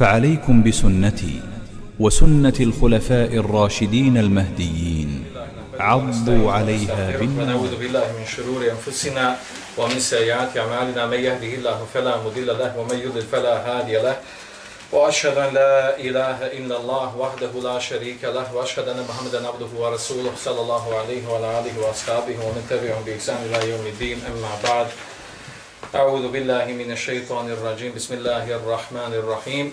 فعليكم بسنتي وسنة الخلفاء الراشدين المهديين. عضوا عليها بالنسبة نعوذ بالله من شرور أنفسنا ومن سيئات أعمالنا. من يهده الله فلا مضل له ومن يضلل فلا هادي له. وأشهد أن لا إله إلا الله وحده لا شريك له. وأشهد أن محمدا عبده ورسوله صلى الله عليه وعلى آله وأصحابه ومن تبعهم بإحسان إلى يوم الدين. أما بعد أعوذ بالله من الشيطان الرجيم. بسم الله الرحمن الرحيم.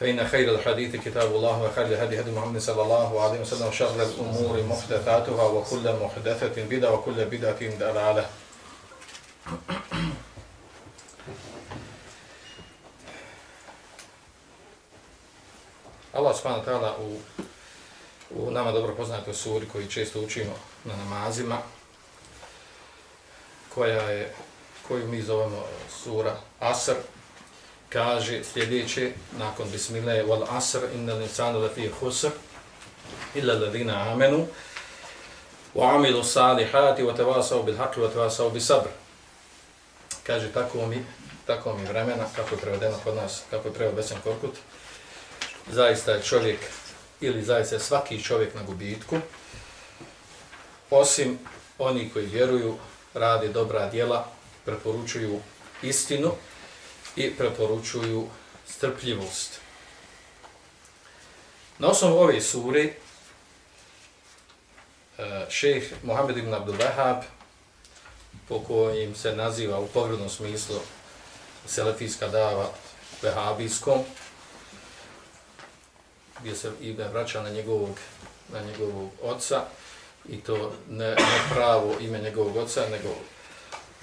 فإن خير الحديث كتاب الله وخير الهدي هدي محمد صلى الله عليه وسلم وشر الأمور محدثاتها وكل محدثة بدعة وكل بدعة ضلالة Allah subhanahu wa ta'ala u, u nama dobro poznatoj suri koji često učimo na namazima, koja je, koju mi zovemo sura Asr, kaže sljedeće, nakon bismillah, wal asr, innal insanu lafi husr, illa ladina amenu, wa amilu salihati, wa tevasau bil haqli, wa tevasau bil sabr. Kaže, tako mi, tako mi vremena, kako je prevedeno kod nas, kako je prevod Besan Korkut, zaista je čovjek, ili zaista je svaki čovjek na gubitku, osim oni koji vjeruju, radi dobra djela, preporučuju istinu, i preporučuju strpljivost. Na osnovu ove sure, e, šejh Mohamed ibn Abdul Wahab, po kojim se naziva u pogrednom smislu selefijska dava vehabijskom, gdje se ime vraća na njegovog, na njegovog oca, i to ne, ne pravo ime njegovog oca, nego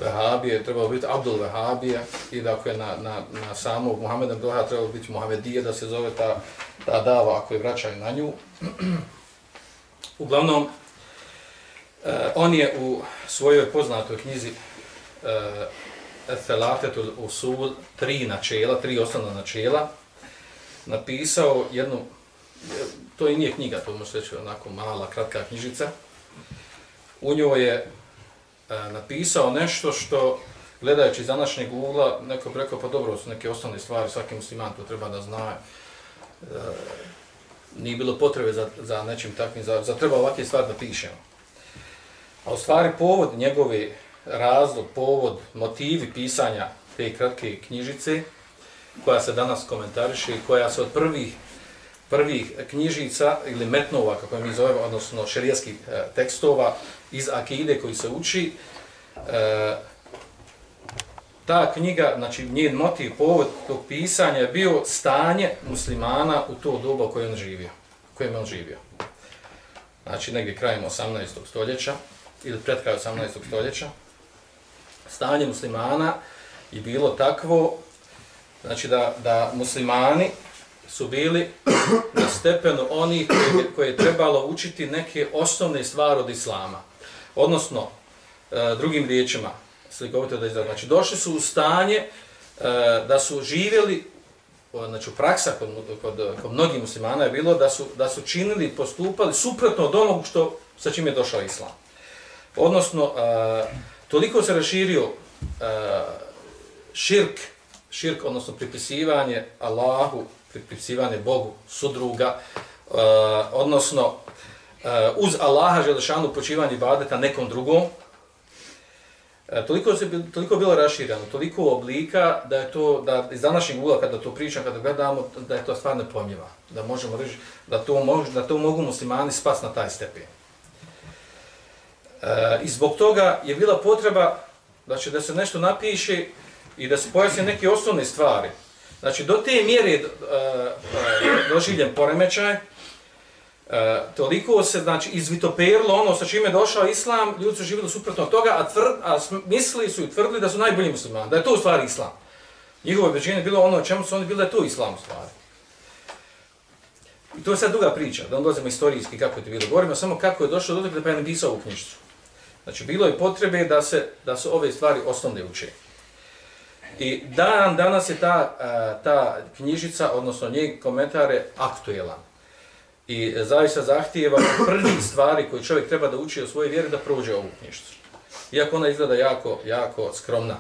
Vehabije, trebao biti Abdul Vehabije i dakle na, na, na samog Muhammeda Abdullaha trebao biti Muhammedije da se zove ta, ta dava ako je vraćaju na nju. Uglavnom, eh, on je u svojoj poznatoj knjizi eh, Thelatetul Usul, tri načela, tri osnovna načela, napisao jednu, e, to i nije knjiga, to možete reći onako mala, kratka knjižica, u njoj je E, napisao nešto što, gledajući iz današnjeg ugla, neko bi rekao, pa dobro, su neke osnovne stvari, svaki musliman to treba da zna. E, nije bilo potrebe za, za nečim takvim, za, za treba ovakve stvari da pišemo. A u stvari povod njegove razlog, povod, motivi pisanja te kratke knjižice, koja se danas komentariše i koja se od prvih prvih knjižica ili metnova, kako mi zovemo, odnosno šerijskih e, tekstova iz akide koji se uči, e, ta knjiga, znači njen motiv, povod tog pisanja je bio stanje muslimana u to doba u kojem on živio. U kojem on živio. Znači negdje krajem 18. stoljeća ili pred kraj 18. stoljeća. Stanje muslimana je bilo takvo znači da, da muslimani su bili na stepenu onih koji, koji je trebalo učiti neke osnovne stvari od islama. Odnosno, e, drugim riječima, slikovite da izgleda, znači došli su u stanje e, da su živjeli, znači u praksa kod, kod, kod mnogih muslimana je bilo da su, da su činili, postupali suprotno od onog što, sa čim je došao islam. Odnosno, e, toliko se raširio širk, širk, odnosno pripisivanje Allahu, pripisivanje Bogu, sudruga, odnosno Eh, uz Allaha želešanu počivanje ibadeta nekom drugom, eh, toliko, se, toliko bilo rašireno, toliko oblika da je to, da iz današnjeg ugla kada to pričam, kada gledamo, da je to stvar nepojmljiva. Da možemo reći da to, mož, da to mogu muslimani spas na taj stepen. E, I zbog toga je bila potreba da će da se nešto napiše i da se pojasne neke osnovne stvari, Znači, do te mjere e, doživljen poremećaj, uh, toliko se znači, izvitoperilo ono sa čime je došao islam, ljudi su živjeli suprotno od toga, a, tvrd, a mislili su i tvrdili da su najbolji muslimani, da je to u stvari islam. Njihovo obeđenje je bilo ono čemu su oni bili da je to islam u stvari. I to je sad druga priča, da on dolazimo istorijski kako je to bilo. Govorimo samo kako je došlo do toga da pa je napisao u knjižicu. Znači, bilo je potrebe da se, da se ove stvari osnovne uče. I dan, danas je ta, e, ta knjižica, odnosno njeg komentare, aktuelan. I e, zaista zahtijeva prvi stvari koje čovjek treba da uči o svojoj vjeri da prođe ovu knjižicu. Iako ona izgleda jako, jako skromna.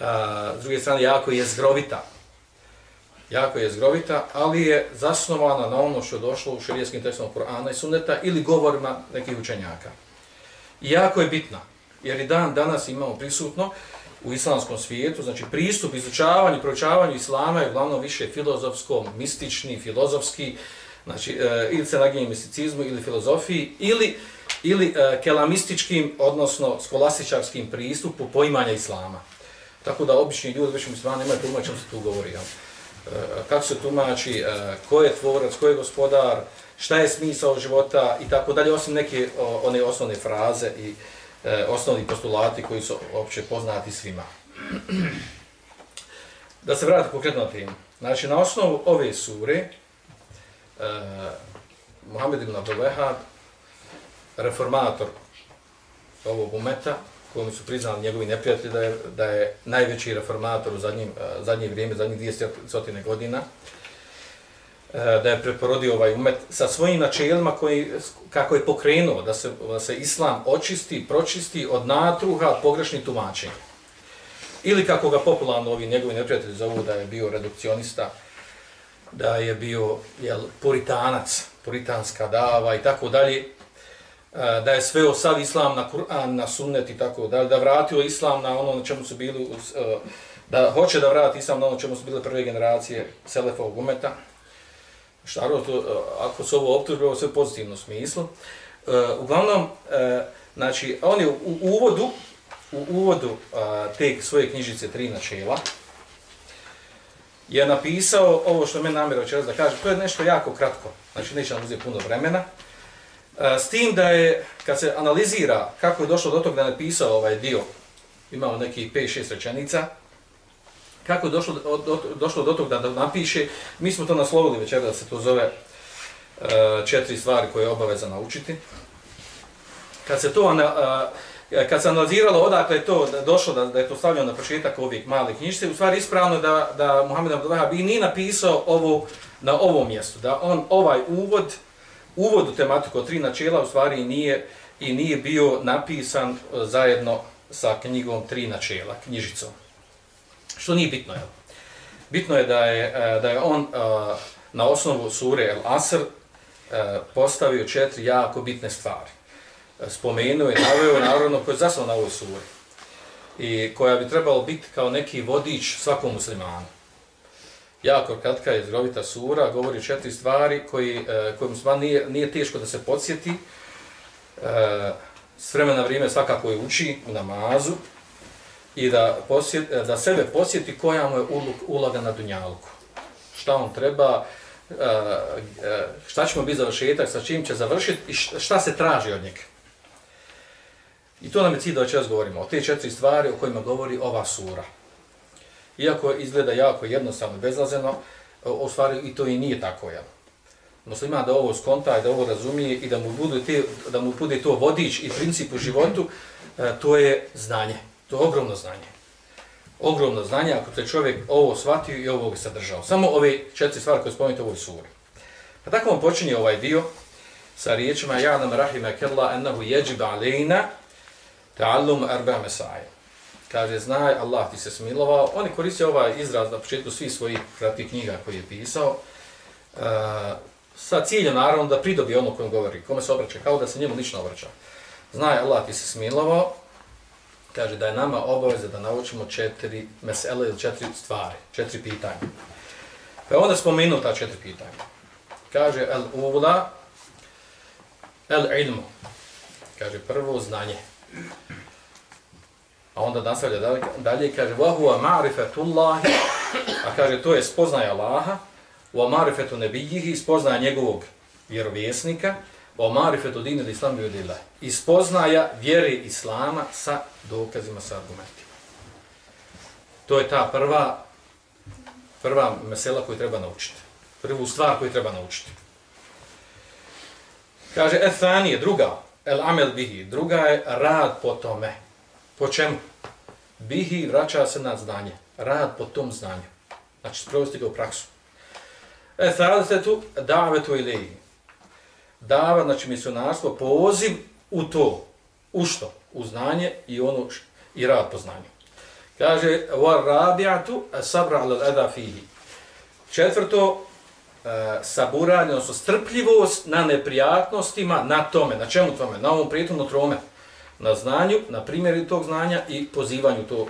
A, s druge strane, jako je zgrovita. Jako je zgrovita, ali je zasnovana na ono što je došlo u šarijeskim tekstom Korana i Sunneta ili govorima nekih učenjaka. I jako je bitna, jer i dan danas imamo prisutno u islamskom svijetu, znači pristup izučavanju, proučavanju islama je uglavnom više filozofsko, mistični, filozofski, znači e, ili se naginje misticizmu ili filozofiji, ili, ili e, kelamističkim, odnosno skolastičarskim pristupu poimanja islama. Tako da obični ljudi, već muslima, nemaju pojma čemu se tu govori. Ja. E, kako se tumači, e, ko je tvorac, ko je gospodar, šta je smisao života i tako dalje, osim neke o, one osnovne fraze i e, osnovni postulati koji su opće poznati svima. Da se vrati konkretno na temu. Znači, na osnovu ove sure, eh, Muhammed ibn Abdul Wahab, reformator ovog umeta, kojom su priznali njegovi neprijatelji da je, da je najveći reformator u zadnjim, eh, zadnje vrijeme, zadnjih 200 godina, eh, da je preporodio ovaj umet sa svojim načelima koji, kako je pokrenuo da se, da se islam očisti, pročisti od natruha pogrešnih tumačenja. Ili kako ga popularno ovi njegovi neprijatelji zovu da je bio redukcionista, da je bio jel, puritanac, puritanska dava i tako dalje, e, da je sve sav islam na Kur'an, na sunnet i tako dalje, da vratio islam na ono na čemu su bili, e, da hoće da vrati islam na ono na čemu su bile prve generacije Selefovog umeta. Šta to, e, ako su ovo optužbe, ovo sve pozitivno smislu. Uglavnom, znači, on je u uvodu, u uvodu te svoje knjižice tri načela, je napisao ovo što me namjerao će da kaže, to je nešto jako kratko, znači neće nam uzeti puno vremena, e, s tim da je, kad se analizira kako je došlo do tog da je napisao ovaj dio, imao neki 5-6 rečenica, kako je došlo do, do, došlo do tog da, napiše, mi smo to naslovili večer da se to zove uh, četiri stvari koje je obaveza naučiti. Kad se to uh, E, kad se analiziralo odakle je to da došlo da, da je to stavljeno na početak ovih malih knjižice, u stvari ispravno da, da Muhammed Abdullah bi ni napisao ovo na ovom mjestu, da on ovaj uvod uvod u tematiku tri načela u stvari nije i nije bio napisan e, zajedno sa knjigom tri načela, knjižicom. Što nije bitno je. Bitno je da je, e, da je on na osnovu sure El Asr postavio četiri jako bitne stvari. Spomenuo i naveo naravno koje je zasao na ovoj suri i koja bi trebalo biti kao neki vodič svakom muslimanu jako kratka je zgrovita sura, govori četiri stvari koji, e, koje musliman nije, nije teško da se podsjeti. E, s vremena vrijeme svakako je uči u namazu i da, posjet, e, da sebe posjeti koja mu je uloga na dunjalku. Šta on treba, šta će mu biti završetak, sa čim će završiti i šta se traži od njega. I to nam je cilj da oče govorimo o te četiri stvari o kojima govori ova sura iako izgleda jako jednostavno, bezlazeno, e, u stvari i to i nije tako, ja. Muslima da ovo skonta i da ovo razumije i da mu, budu te, da mu bude to vodič i princip u životu, e, to je znanje. To je ogromno znanje. Ogromno znanje ako te čovjek ovo shvatio i ovo sadržao. Samo ove četiri stvari koje spomenite u ovoj suri. Pa tako vam počinje ovaj dio sa riječima Ja nam rahime kella ennahu jeđiba alejna ta'allum arba mesaje kaže, znaj, Allah ti se smilovao. Oni koriste ovaj izraz na početku svih svojih kratkih knjiga koje je pisao, uh, sa ciljem, naravno, da pridobi ono kojem govori, kome se obraća, kao da se njemu lično obraća. Znaj, Allah ti se smilovao, kaže da je nama obaveza da naučimo četiri mesele ili četiri stvari, četiri pitanja. Pa onda spomenu ta četiri pitanja. Kaže, el ula, el ilmu. Kaže, prvo znanje. A onda nastavlja dalje, dalje kaže وَهُوَ huwa ma'rifatullah a kaže to je spoznaja Allaha wa ma'rifatu spoznaja njegovog vjerovjesnika wa ma'rifatu الْإِسْلَامِ islam i spoznaja vjere islama sa dokazima sa argumentima. To je ta prva prva mesela koju treba naučiti. Prvu stvar koju treba naučiti. Kaže, ethanije, druga, el amel bihi, druga je rad po tome. Po čemu? Bihi vraća se na znanje. Rad po tom znanju. Znači, sprovesti ga u praksu. E, se tu, davetu ili Dava, znači, misionarstvo, poziv u to. U što? U znanje i ono i rad po znanju. Kaže, wa rabi'atu sabra ala al fihi. Četvrto, E, saburanje, odnosno strpljivost na neprijatnostima, na tome, na čemu tome, na ovom prijetnom trome, na znanju, na primjeri tog znanja i pozivanju to,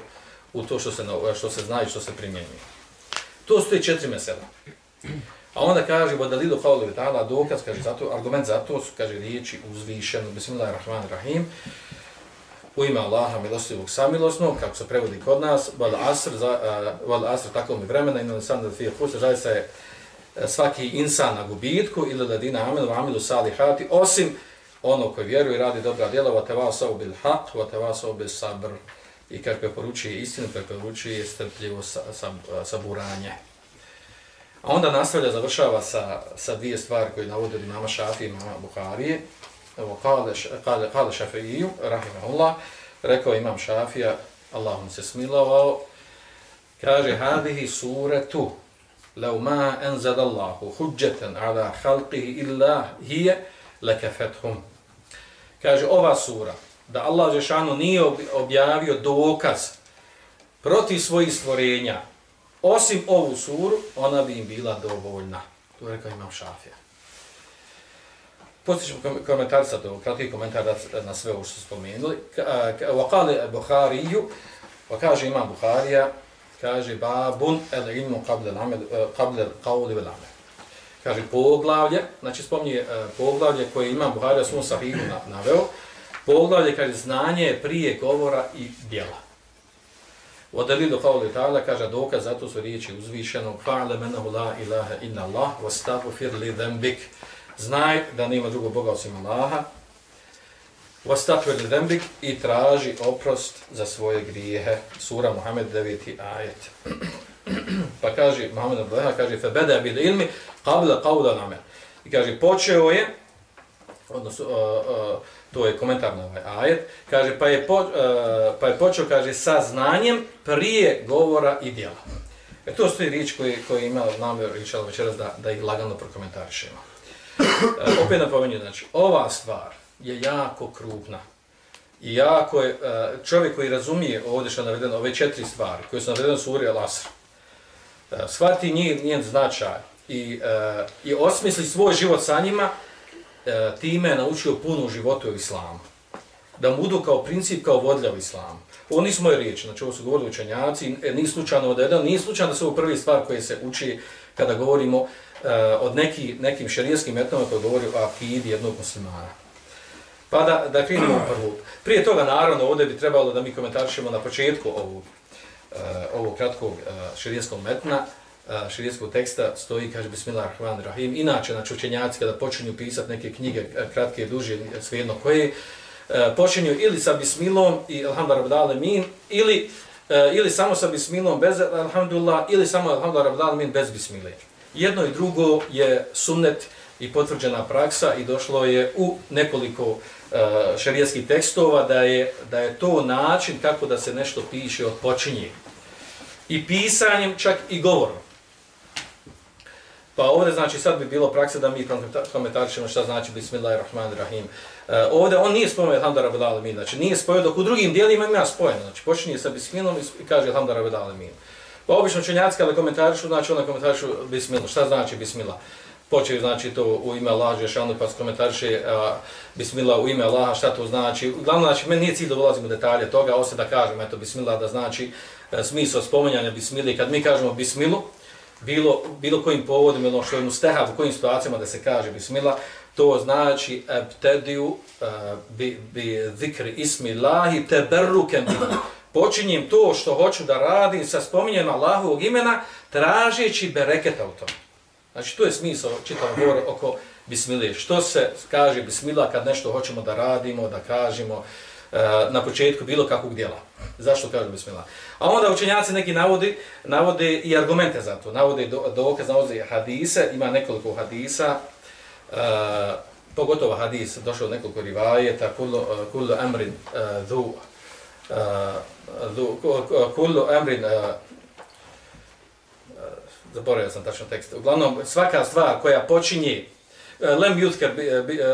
u to što se, e, što se zna i što se primjenjuje. To su te četiri mesela. A onda kaže, wa dalilu ta'ala, dokaz, kaže, zato, argument za to su, kaže, riječi uzvišeno, bismillahirrahmanirrahim, u ime Allaha milostivog samilosnog, kako se prevodi kod nas, val asr, za, e, uh, val asr tako mi vremena, inali sam da fije zaista je E, svaki insan na gubitku, ili da dina amin, amilu salihati, osim ono koji vjeruje i radi dobra djela, va te bil haq, va te bil sabr, i kako preporučuje istinu, kako poručuje strpljivo saburanje. A onda nastavlja, završava sa, sa dvije stvari koje navode od imama Šafi i imama Buharije, evo kale, kale, kale šafeiju, rahimahullah, rekao imam šafija, Allah mu se smilovao, kaže, hadihi suretu, لو ما أنزل الله حجة على خلقه إلا هي لكفتهم. Kaže, ova sura, da Allah Žešanu nije objavio dokaz protiv svojih stvorenja, osim ovu suru, ona bi im bila dovoljna. To je rekao imam šafija. Poslije ćemo komentarisati ovo, kratki komentar na sve ovo što spomenuli. Wa Vakale Buhariju, pa kaže imam Buharija, kaže babun el ilmu qable qavli wal-amal. Kaže poglavlje, znači spomnije e, poglavlje koje imam Buharija svom sahihu naveo, poglavlje kaže znanje prije govora i djela. U dalilu qavli ta'ala kaže dokaz zato su riječi uzvišenog fa'le menahu la ilaha inna Allah wa staghfir li dhanbik znaj da nema drugog Boga osim Allaha, vastatve dembik i traži oprost za svoje grijehe. Sura Muhammed 9. ajet. pa kaže, Muhammed Abdeha kaže, fe beda bil ilmi, qabla qavla namen. I kaže, počeo je, odnosno, uh, uh, to je komentar na ovaj ajet, kaže, pa je, po, uh, pa je počeo, kaže, sa znanjem prije govora i djela. E to su riječi koje, koje ima namjer, inšal večeras, da, da ih lagano prokomentarišemo. Uh, opet napominju, znači, ova stvar je jako krupna. I jako je, e, čovjek koji razumije ovdje što je navedeno, ove četiri stvari koje su navedene u suri Al-Asr, e, shvati njen, njen značaj i, e, i osmisli svoj život sa njima, time je naučio puno u životu u islamu. Da mu budu kao princip, kao vodlja u islamu. Ovo nisu moje riječi, znači ovo su govorili učenjaci, nije slučajno da jedan, nije slučajno da su ovo prvi stvar koje se uči kada govorimo uh, od neki, nekim šarijskim metodama koje govori o akidi jednog muslimana. Pa da, da krenemo prvu. Prije toga, naravno, ovdje bi trebalo da mi komentarišemo na početku ovog, uh, eh, ovog kratkog eh, uh, šarijskog metna, eh, uh, šarijskog teksta, stoji, kaže, Bismillahirrahmanirrahim. Inače, znači, učenjaci kada počinju pisati neke knjige, kratke, duže, svejedno koje, uh, počinju ili sa Bismilom i Alhamdulillah min, ili, uh, ili samo sa Bismilom bez Alhamdulillah, ili samo Alhamdulillah min bez Bismillah jedno i drugo je sunnet i potvrđena praksa i došlo je u nekoliko uh, tekstova da je, da je to način kako da se nešto piše od počinje. I pisanjem, čak i govorom. Pa ovdje znači sad bi bilo praksa da mi komentarišemo šta znači Bismillahirrahmanirrahim. Uh, ovdje on nije spomenuo Alhamdu Rabbil Alamin, znači nije spojio dok u drugim dijelima ima spojeno. Znači počinje sa Bismillom i kaže Alhamdu Rabbil Alamin. Pa obično čunjaci kada komentarišu, znači onda komentarišu bismila. Šta znači bismila? Počeju znači to u ime Allaha Žešanu pa komentariše e, bismila u ime Allaha, šta to znači? Uglavnom, znači, meni nije cilj da ulazim u detalje toga, osim da kažem, eto, bismila da znači uh, smisao spominjanja bismili. Kad mi kažemo bismilu, bilo, bilo kojim povodom, ili ono što je u stehav, u kojim situacijama da se kaže bismila, to znači ebtediju uh, bi, bi zikri ismi Allahi teberrukem počinjem to što hoću da radim sa spominjem Allahovog imena, tražeći bereketa u tom. Znači, to je smisao čitav govor oko bismilije. Što se kaže bismila kad nešto hoćemo da radimo, da kažemo e, na početku bilo kakvog dijela. Zašto kaže bismila? A onda učenjaci neki navodi, navode i argumente za to. Navode dokaz, navode hadise, ima nekoliko hadisa, e, pogotovo hadis, došao nekoliko rivajeta, kullu, e, kullu amrin e, dhu, e, kullu amrin, e, e, zaboravio sam tačno tekst. Uglavnom, svaka stvar koja počinje e, lem yuzkar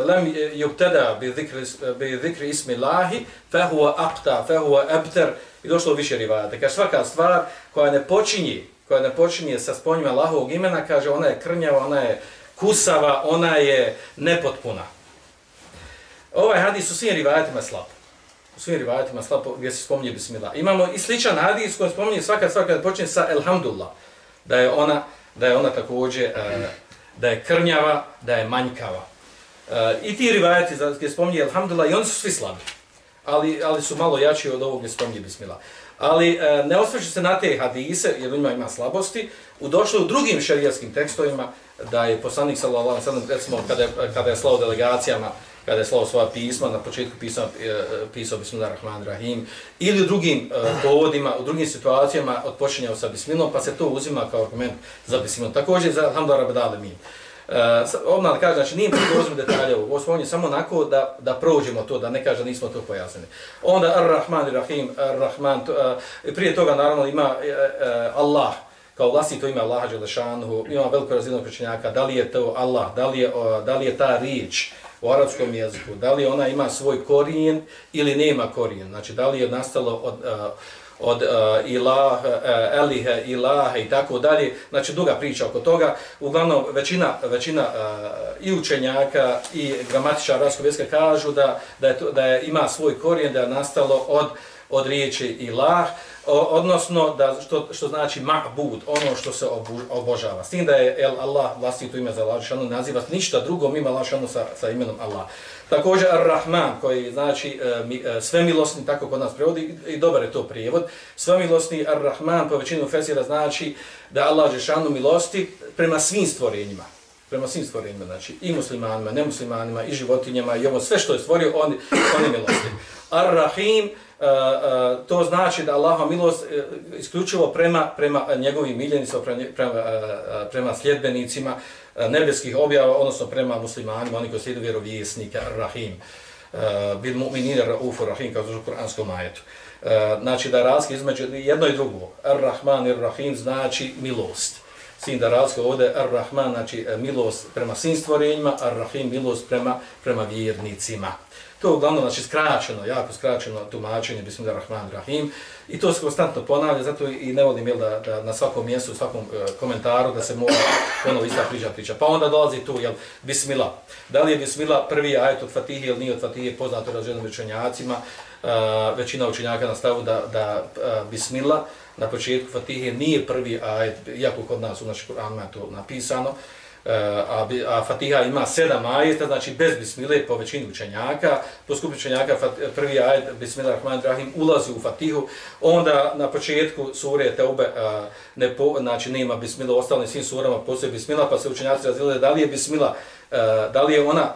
lem yubtada bi zikri bi zikri ismi Allahi fa huwa aqta fa huwa abtar. I došlo više rivajata. Kaže svaka stvar koja ne počinje koja ne počinje sa spominjanjem Allahovog imena kaže ona je krnjava ona je kusava ona je nepotpuna. Ovaj hadis u svim rivajatima slab u svim rivajatima slab gdje se spominje bismillah imamo i sličan hadis koji spominje svaka stvar kada počne sa elhamdulillah da je ona da je ona takođe uh, e, da je krnjava, da je manjkava. Uh, I ti rivajati gdje spominje Alhamdulillah, i oni su svi slabi. Ali, ali su malo jači od ovog gdje spominje Bismillah. Ali uh, ne osvrši se na te hadise, jer u njima ima slabosti, u došlo u drugim šarijatskim tekstovima, da je poslanik sallallahu alejhi ve recimo kada je, kada je slao delegacijama kada je slao svoja pisma na početku pisao e, pisao Bismillah Rahman Rahim, ili u drugim e, povodima u drugim situacijama odpočinjao sa Bismillom, pa se to uzima kao argument za Bismillom. također za alhamdulillah rabbil alamin. Uh, odmah da kažem, znači nije prozim detalje ovo, ovo samo onako da, da prođemo to, da ne kaže da nismo to pojasnili. Onda Ar-Rahman Ar-Rahim, Ar-Rahman, uh, prije toga naravno ima uh, uh, Allah, kao vlasti to ima Allaha Đelešanuhu, ima veliko razinu pričenjaka, da li je to Allah, da li je, da li je ta riječ? U arapskom jeziku, da li ona ima svoj korijen ili nema korijen, znači da li je nastalo od, eh, od eh, uh, ilah, uh, eh, elihe, ilahe i tako dalje, znači duga priča oko toga, uglavnom većina, većina uh, i učenjaka i gramatičara arapskog jezika kažu da, da, je to, da je, ima svoj korijen, da je nastalo od, od riječi ilah, odnosno da što što znači ma'bud, ono što se obožava. S tim da je el Allah vlastito ime za Allah, naziva ništa drugo mimo Allah sa, sa imenom Allah. Također Ar-Rahman, koji znači e, e, tako kod nas prevodi, i dobar je to prijevod, Svemilosni Ar-Rahman, po većinu Fesira, znači da Allah je milosti prema svim stvorenjima prema svim stvorenjima, znači i muslimanima, nemuslimanima, i životinjama, i ovo sve što je stvorio, on, on je milosti. Ar-Rahim, Eh, eh, to znači da Allahova milost eh, isključivo prema prema njegovim miljenicima, prema, prema, prema sljedbenicima nebeskih objava, odnosno prema muslimanima, oni koji slijedu vjerovjesnika, Rahim, bil mu'minina ra'ufu Rahim, kao zvuči u Kur'anskom majetu. Znači da razlika između jedno i drugo, Ar-Rahman i Rahim znači milost. Sin da razlika ovdje, Ar-Rahman znači milost prema svim stvorenjima, Ar-Rahim milost prema, prema vjernicima. To je uglavnom znači, skraćeno, jako skraćeno tumačenje Bismillah Rahman Rahim. I to se konstantno ponavlja, zato i ne volim jel, da, da na svakom mjestu, u svakom uh, komentaru da se mora ponovo ista priča priča. Pa onda dolazi tu, jel, Bismillah. Da li je Bismillah prvi ajet od Fatihi ili nije od Fatihi poznato razvijenim učenjacima. Uh, većina učenjaka na stavu da, da uh, Bismillah na početku Fatihi nije prvi ajet, iako kod nas u našem Kur'anu je to napisano. Eh, a, a Fatiha ima sedam ajeta, znači bez bismile po većini učenjaka, po skupi učenjaka prvi ajet Bismillahirrahmanirrahim ulazi u Fatihu, onda na početku sure Teube eh, ne po, znači nema bismila, ostalim svim surama postoje bismila, pa se učenjaci razvijeli da li je bismila, eh, da li je ona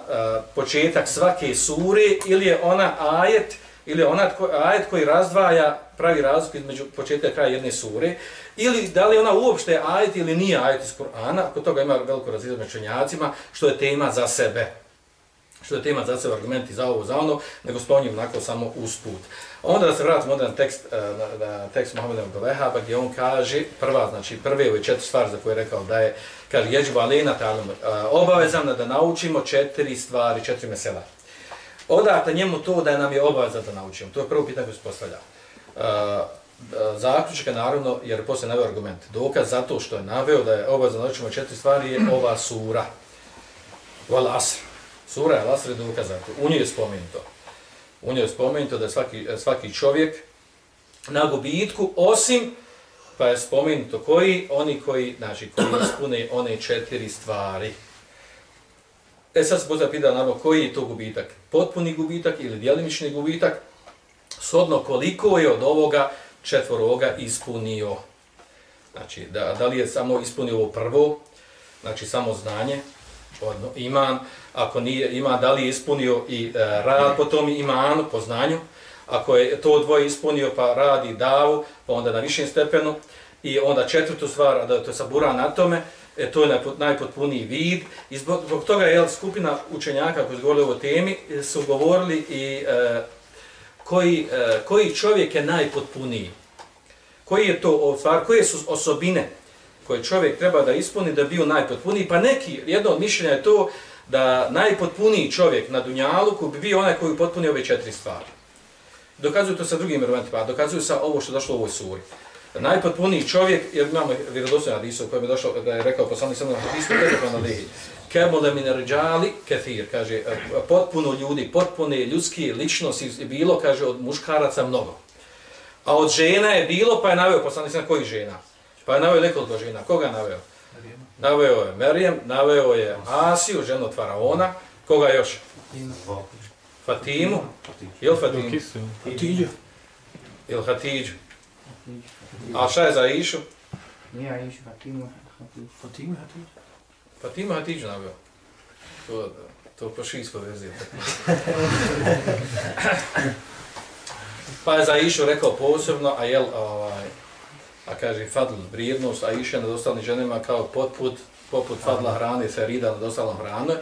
početak svake sure ili je ona ajet, ili je ona ajet koji razdvaja pravi razlik između početka i kraja jedne sure, ili da li ona uopšte ajet ili nije ajet iz Kur'ana, ako toga ima veliko razlijedno mečenjacima, što je tema za sebe. Što je tema za sebe, argumenti za ovo, za ono, nego spominjem onako samo usput. Onda da se vratimo na tekst, eh, na, na tekst Mohameda Mdolehaba, gdje on kaže, prva, znači prve ove četiri stvari za koje je rekao da je, kaže, jeđu alena talum, eh, obavezam da naučimo četiri stvari, četiri mesela. Odate njemu to da nam je obaveza da naučimo. To je prvo pitanje koje se postavlja. Eh, Uh, zaključka naravno, jer posle naveo argument. Dokaz zato što je naveo da je obaveza da naučimo četiri stvari je ova sura. Val Asr. Sura je Asr je dokaz zato. U njoj je spomenuto. U njoj je spomenuto da je svaki, svaki čovjek na gubitku, osim pa je spomenuto koji, oni koji, znači, koji ispune one četiri stvari. E sad se pozdje pita naravno koji je to gubitak? Potpuni gubitak ili dijelimični gubitak? Sodno koliko je od ovoga četvoroga ispunio? Znači, da, da li je samo ispunio ovo prvo, znači samo znanje, odno, iman, ako nije ima, da li je ispunio i e, rad po tom imanu, po znanju, ako je to dvoje ispunio pa radi davu, pa onda na višem stepenu, i onda četvrtu stvar, da to sabura na tome, e, to je najpotpuniji vid. I zbog, zbog toga je skupina učenjaka koji su govorili o temi, e, su govorili i e, koji, e, koji čovjek je najpotpuniji. Koji je to stvar, koje su osobine koje čovjek treba da ispuni da bio najpotpuniji. Pa neki, jedno od mišljenja je to da najpotpuniji čovjek na Dunjalu bi bio onaj koji potpuni ove četiri stvari. Dokazuju to sa drugim argumentima, dokazuju sa ovo što je došlo u ovoj suri. Najpotpuniji čovjek, jer imamo vjerodostojno hadisa u kojem je došao, da je rekao poslani sam na hadisu, kada na lihi. Kemole min ređali kethir, kaže, e, potpuno ljudi, potpune ljudski ličnosti bilo, kaže, od muškaraca mnogo. A od žena je bilo, pa je naveo poslani sam koji žena. Pa je naveo nekoliko žena. Koga je naveo? Naveo je Merijem, naveo je Asiju, ženu od Faraona. Koga još? Fatimu. Jel Fatimu? Hatidju. Jel Hatidju? A šta je za Išu? Nije Aisha, Fatimu. Fatimu Hatidju. Fatimu Hatidju naveo. To, to po šijskoj verziji. pa je za Išu rekao posebno, a jel, ovaj, a kaže Fadl vrijednost, a iše nad ostalim ženama kao potput, poput Fadla hrane, se rida nad ostalom hrane.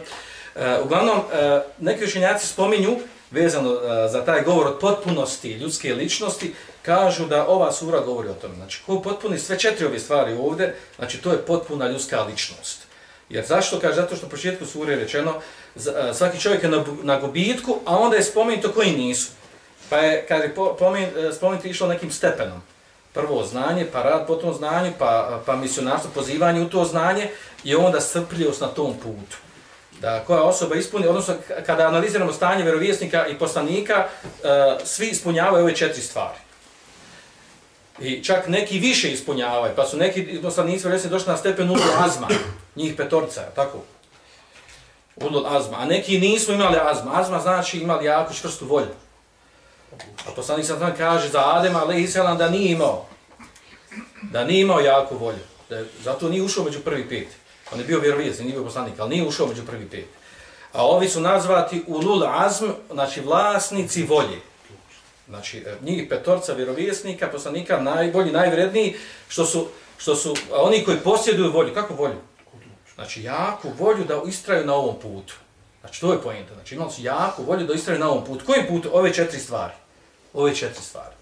E, uglavnom, e, neki učenjaci spominju, vezano e, za taj govor od potpunosti ljudske ličnosti, kažu da ova sura govori o tome. Znači, ko potpuni sve četiri ove stvari ovdje, znači to je potpuna ljudska ličnost. Jer zašto? Kaže, zato što u početku sure je rečeno, e, svaki čovjek je na, na gubitku, a onda je spomenuto koji nisu. Pa je, kaže, po, e, išlo nekim stepenom prvo znanje, pa rad po tom znanju, pa, pa misionarstvo, pozivanje u to znanje i onda strpljivost na tom putu. Da koja osoba ispuni, odnosno kada analiziramo stanje verovjesnika i poslanika, e, svi ispunjavaju ove četiri stvari. I čak neki više ispunjavaju, pa su neki poslanici vjerovjesnici došli na stepen ulul azma, njih petorca, tako? Ulul azma, a neki nisu imali azma. Azma znači imali jako čvrstu volju. A poslanik sam tam kaže za Adema, ali Isalam da nije imao. Da nije imao jaku volju. Da, zato nije ušao među prvi pet. On je bio vjerovijesni, nije bio poslanik, ali nije ušao među prvi pet. A ovi su nazvati ulul azm, znači vlasnici volje. Znači, e, njih petorca vjerovjesnika, poslanika, najbolji, najvredniji, što su, što su oni koji posjeduju volju. Kako volju? Znači, jaku volju da istraju na ovom putu. Znači, to je pojenta. Znači, imali su jaku volju da istraju na ovom putu. Koji put? Ove četiri stvari. Ove četiri stvari.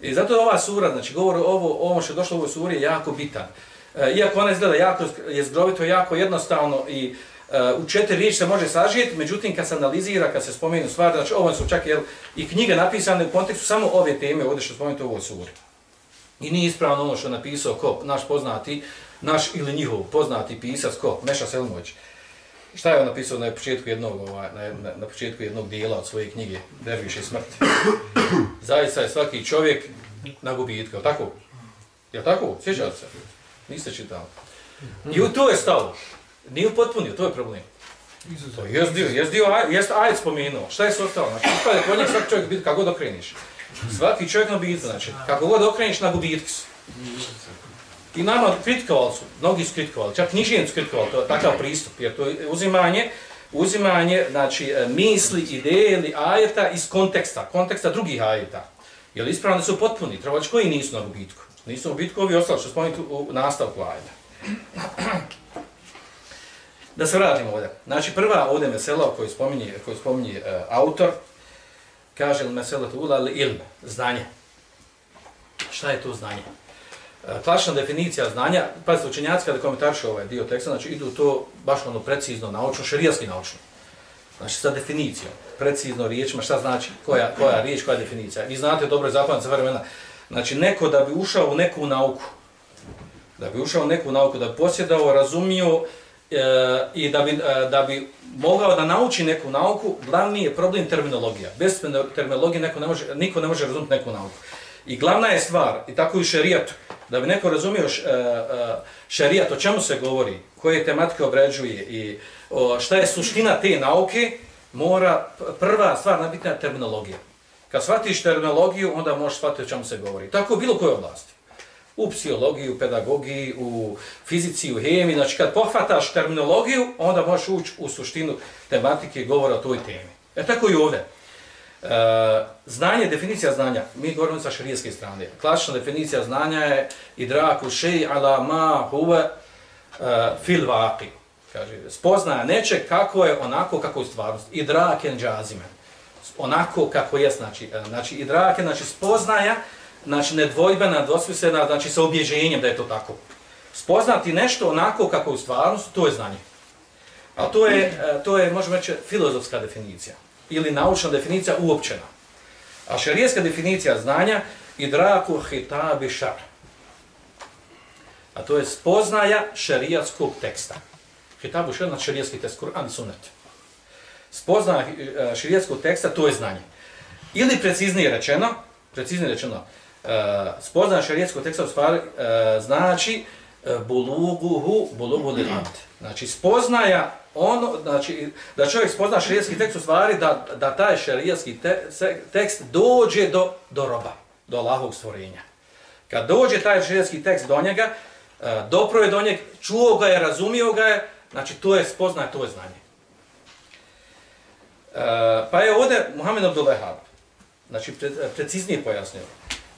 I zato je ova sura, znači, govor ovo, ovo što je došlo u ovoj suri je jako bitan. E, iako ona izgleda jako, je zgrovito, jako jednostavno i e, u četiri riječi se može sažijeti, međutim, kad se analizira, kad se spomenu stvari, znači, ovo su čak jel, i knjige napisane u kontekstu samo ove teme, ovdje što spomenuti u ovoj suri. I nije ispravno ono što je napisao ko, naš poznati, naš ili njihov poznati pisac, ko, Meša Selmović. Šta je on napisao na početku jednog ovaj na, na, na početku jednog dijela od svoje knjige Derviš i smrt. Zaista je svaki čovjek na gubitku, je tako? Je tako? Sjećate se? Niste čitali. I u to je stalo. Nije upotpunio, to je problem. To je dio, jest dio, jest ajed spomenuo. Šta je sve ostalo? Znači, ispade kod njeg svaki čovjek biti kako god okreniš. Svaki čovjek na gubitku, znači, kako god okreniš na gubitku I nama kritikovali su, mnogi su kritikovali, čak nižijem su kritikovali, to je takav pristup, jer to je uzimanje, uzimanje, znači, e, misli, ideje ili ajeta iz konteksta, konteksta drugih ajeta. Jer ispravno su potpuni, trebali koji nisu na gubitku. Nisu na gubitku, ovi ostali što spomenuti u nastavku ajeta. Da se vratimo ovdje. Znači, prva ovdje mesela koju spominje, koju spominje uh, autor, kaže mesela tu ula ilm, znanje. Šta je to znanje? E, klasična definicija znanja, pazite, učenjaci kada komentaršu ovaj dio teksta, znači idu to baš ono precizno, naučno, šarijaski naučno. Znači sa definicijom, precizno riječima, šta znači, koja, koja riječ, koja definicija. Vi znate dobro, zapamati za vremena, znači neko da bi ušao u neku nauku, da bi ušao u neku nauku, da bi posjedao, razumio e, i da bi, e, da bi mogao da nauči neku nauku, glavni je problem terminologija. Bez terminologije neko ne može, niko ne može razumjeti neku nauku. I glavna je stvar, i tako i u šerijatu, da bi neko razumio e, e, šarijat, o čemu se govori, koje tematike obrađuje i šta je suština te nauke, mora prva stvar nabitna terminologija. Kad shvatiš terminologiju, onda možeš shvatiti o čemu se govori. Tako bilo koje oblasti. U psihologiji, u pedagogiji, u fizici, u hemiji. Znači, kad pohvataš terminologiju, onda možeš ući u suštinu tematike govora o toj temi. E tako i ovdje. E, znanje, definicija znanja, mi govorimo sa šarijeske strane. Klasična definicija znanja je idraku šeji ala ma huve e, fil vaqi. Kaže, spoznaja nečeg kako je onako kako je stvarnost. Idraken draken džazime. Onako kako je, znači, e, znači idraken, znači spoznaja, znači nedvojbena, dvosmislena, znači sa obježenjem da je to tako. Spoznati nešto onako kako je u stvarnosti, to je znanje. A to je, e, to je možemo reći, filozofska definicija. Ili naučna definicija uopćena. A šarijeska definicija znanja, idraku hitabi šar. A to je spoznaja šarijatskog teksta. Hitabu šar, znači šarijatski tekst, Kur'an i Sunnet. Spoznaja e, šarijatskog teksta, to je znanje. Ili preciznije rečeno, preciznije rečeno, e, spoznaja šarijatskog teksta u stvari e, znači e, buluguhu, bulugu lirant. Znači spoznaja ono, znači, da čovjek spozna šerijski tekst u stvari da, da taj šerijski te, tekst dođe do, do roba, do Allahovog stvorenja. Kad dođe taj šerijski tekst do njega, e, dopro je do njega, čuo ga je, razumio ga je, znači to je spoznaje, to je znanje. E, pa je ovdje Muhammed Abdullahab, znači preciznije pojasnio,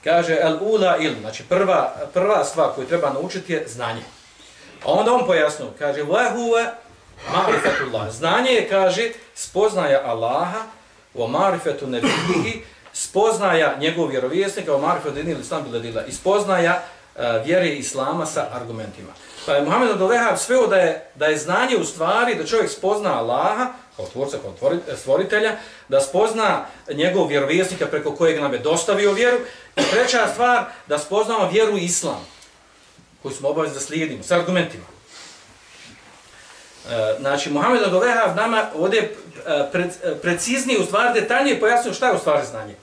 kaže el ula ilm, znači prva, prva stvar koju treba naučiti je znanje. A onda on pojasnio, kaže, vahuva Marifetullah. Znanje je, kaže, spoznaja Allaha, o marifetu nebihi, spoznaja njegov vjerovjesnika, o marifetu dinil islam biladila, i spoznaja uh, vjere Islama sa argumentima. Pa je Muhammed Adoleha sveo da je, da je znanje u stvari da čovjek spozna Allaha, kao tvorca, kao e, stvoritelja, da spozna njegov vjerovjesnika preko kojeg nam je dostavio vjeru, i treća stvar, da spoznamo vjeru Islam, koju smo obavezni da slijedimo, sa argumentima. E, znači, Muhammed Adoleha nama ovdje e, pre, e, preciznije, u stvari detaljnije pojasnio šta je u stvari znanje.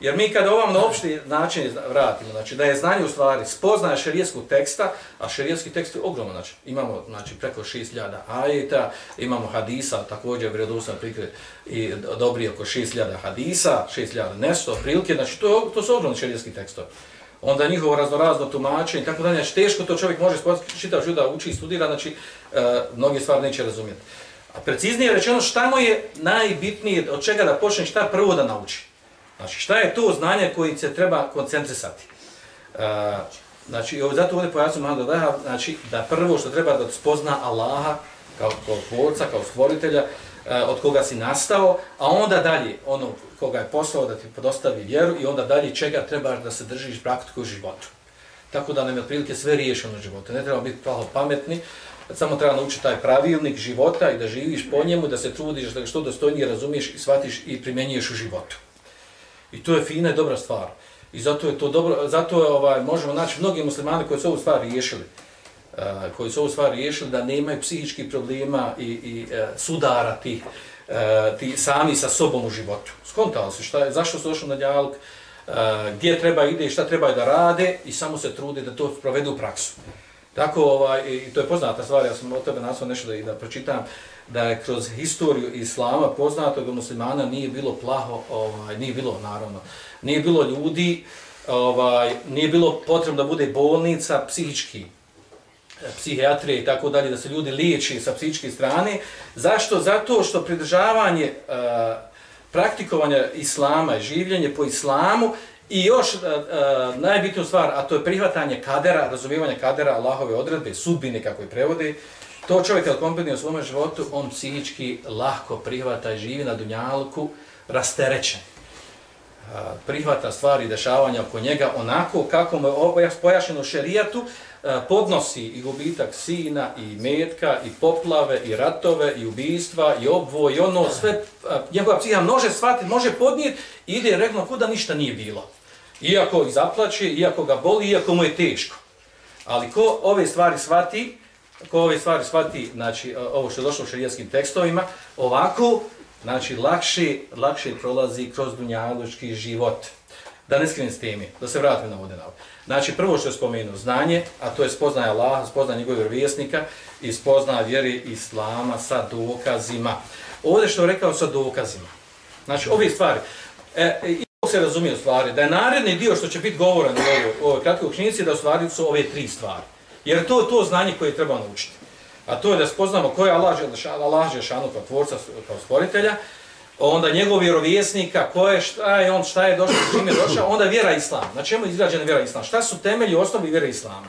Jer mi kada ovam na opšti način vratimo, znači da je znanje u stvari spoznaje šerijetskog teksta, a šerijetski tekst je ogroman, znači imamo znači, preko 6000 ajeta, imamo hadisa, također vredosan prikret i dobri oko 6000 hadisa, 6000 nesto, prilike, znači to, to su ogromni šerijetski tekstovi onda njihovo raznorazno tumačenje, tako da znači teško to čovjek može čitav žuda da uči i studira, znači E, mnogi stvari neće razumjeti. A preciznije rečeno šta mu je najbitnije od čega da počne šta prvo da nauči. Znači šta je to znanje koje se treba koncentrisati. E, znači zato ovdje pojasnimo Mahadu Leha, znači da prvo što treba da spozna Allaha kao, kao tvorca, kao stvoritelja, e, od koga si nastao, a onda dalje ono koga je poslao da ti podostavi vjeru i onda dalje čega trebaš da se držiš praktiku u životu. Tako da nam je otprilike sve riješeno u životu. Ne treba biti plaho pametni, samo treba naučiti taj pravilnik života i da živiš po njemu, da se trudiš, da što dostojnije razumiješ i shvatiš i primjenjuješ u životu. I to je fina i dobra stvar. I zato je to dobro, zato je ovaj, možemo naći mnogi muslimani koji su ovu stvar riješili. Uh, koji su ovu stvar riješili da nemaju psihičkih problema i, i uh, sudara tih, uh, ti sami sa sobom u životu. Skontali se šta je, zašto su došli na djalog, uh, gdje treba ide i šta treba da rade i samo se trude da to provedu u praksu. Tako, ovaj, i to je poznata stvar, ja sam od tebe nasao nešto da, i da pročitam, da je kroz historiju islama poznato da muslimana nije bilo plaho, ovaj, nije bilo naravno, nije bilo ljudi, ovaj, nije bilo potrebno da bude bolnica psihički, e, psihijatrije i tako dalje, da se ljudi liječi sa psihičke strane. Zašto? Zato što pridržavanje uh, praktikovanja islama i življenje po islamu i još e, e, uh, najbitniju stvar, a to je prihvatanje kadera, razumijevanje kadera, Allahove odredbe, sudbine kako je prevode, to čovjek kad kompletni u svom životu, on psihički lahko prihvata i živi na dunjalku rasterećen. E, prihvata stvari i dešavanja oko njega onako kako mu je pojašnjeno šerijatu, E, podnosi i gubitak sina i metka i poplave i ratove i ubijstva i obvoj i ono sve e, njegova psiha može shvatiti, može podnijeti i ide rekno kuda ništa nije bilo. Iako ih zaplaće, iako ga boli, iako mu je teško. Ali ko ove stvari shvati, ko ove stvari shvati, znači e, ovo što je došlo u šarijetskim tekstovima, ovako, znači lakše, lakše prolazi kroz dunjalučki život. Da ne skrenem s temi, da se vratim na ovdje na. Znači, prvo što je spomenuo, znanje, a to je spoznaje Allaha, spoznaje njegovog vjerovjesnika i spoznaje vjeri Islama sa dokazima. Ovdje što je rekao sa dokazima. Znači, ove stvari, e, i se razumije u stvari, da je naredni dio što će biti govoran u ovoj, ovoj kratkoj knjizi, da u stvari su ove tri stvari. Jer to je to znanje koje treba naučiti. A to je da spoznamo ko je Allah, Allah Žešanu kao tvorca, kao stvoritelja, onda njegov vjerovjesnika, ko je, šta je on, šta je došao, čim je došao, onda vjera Islam. Na čemu je izgrađena vjera Islam? Šta su temelji osnovi vjere Islama?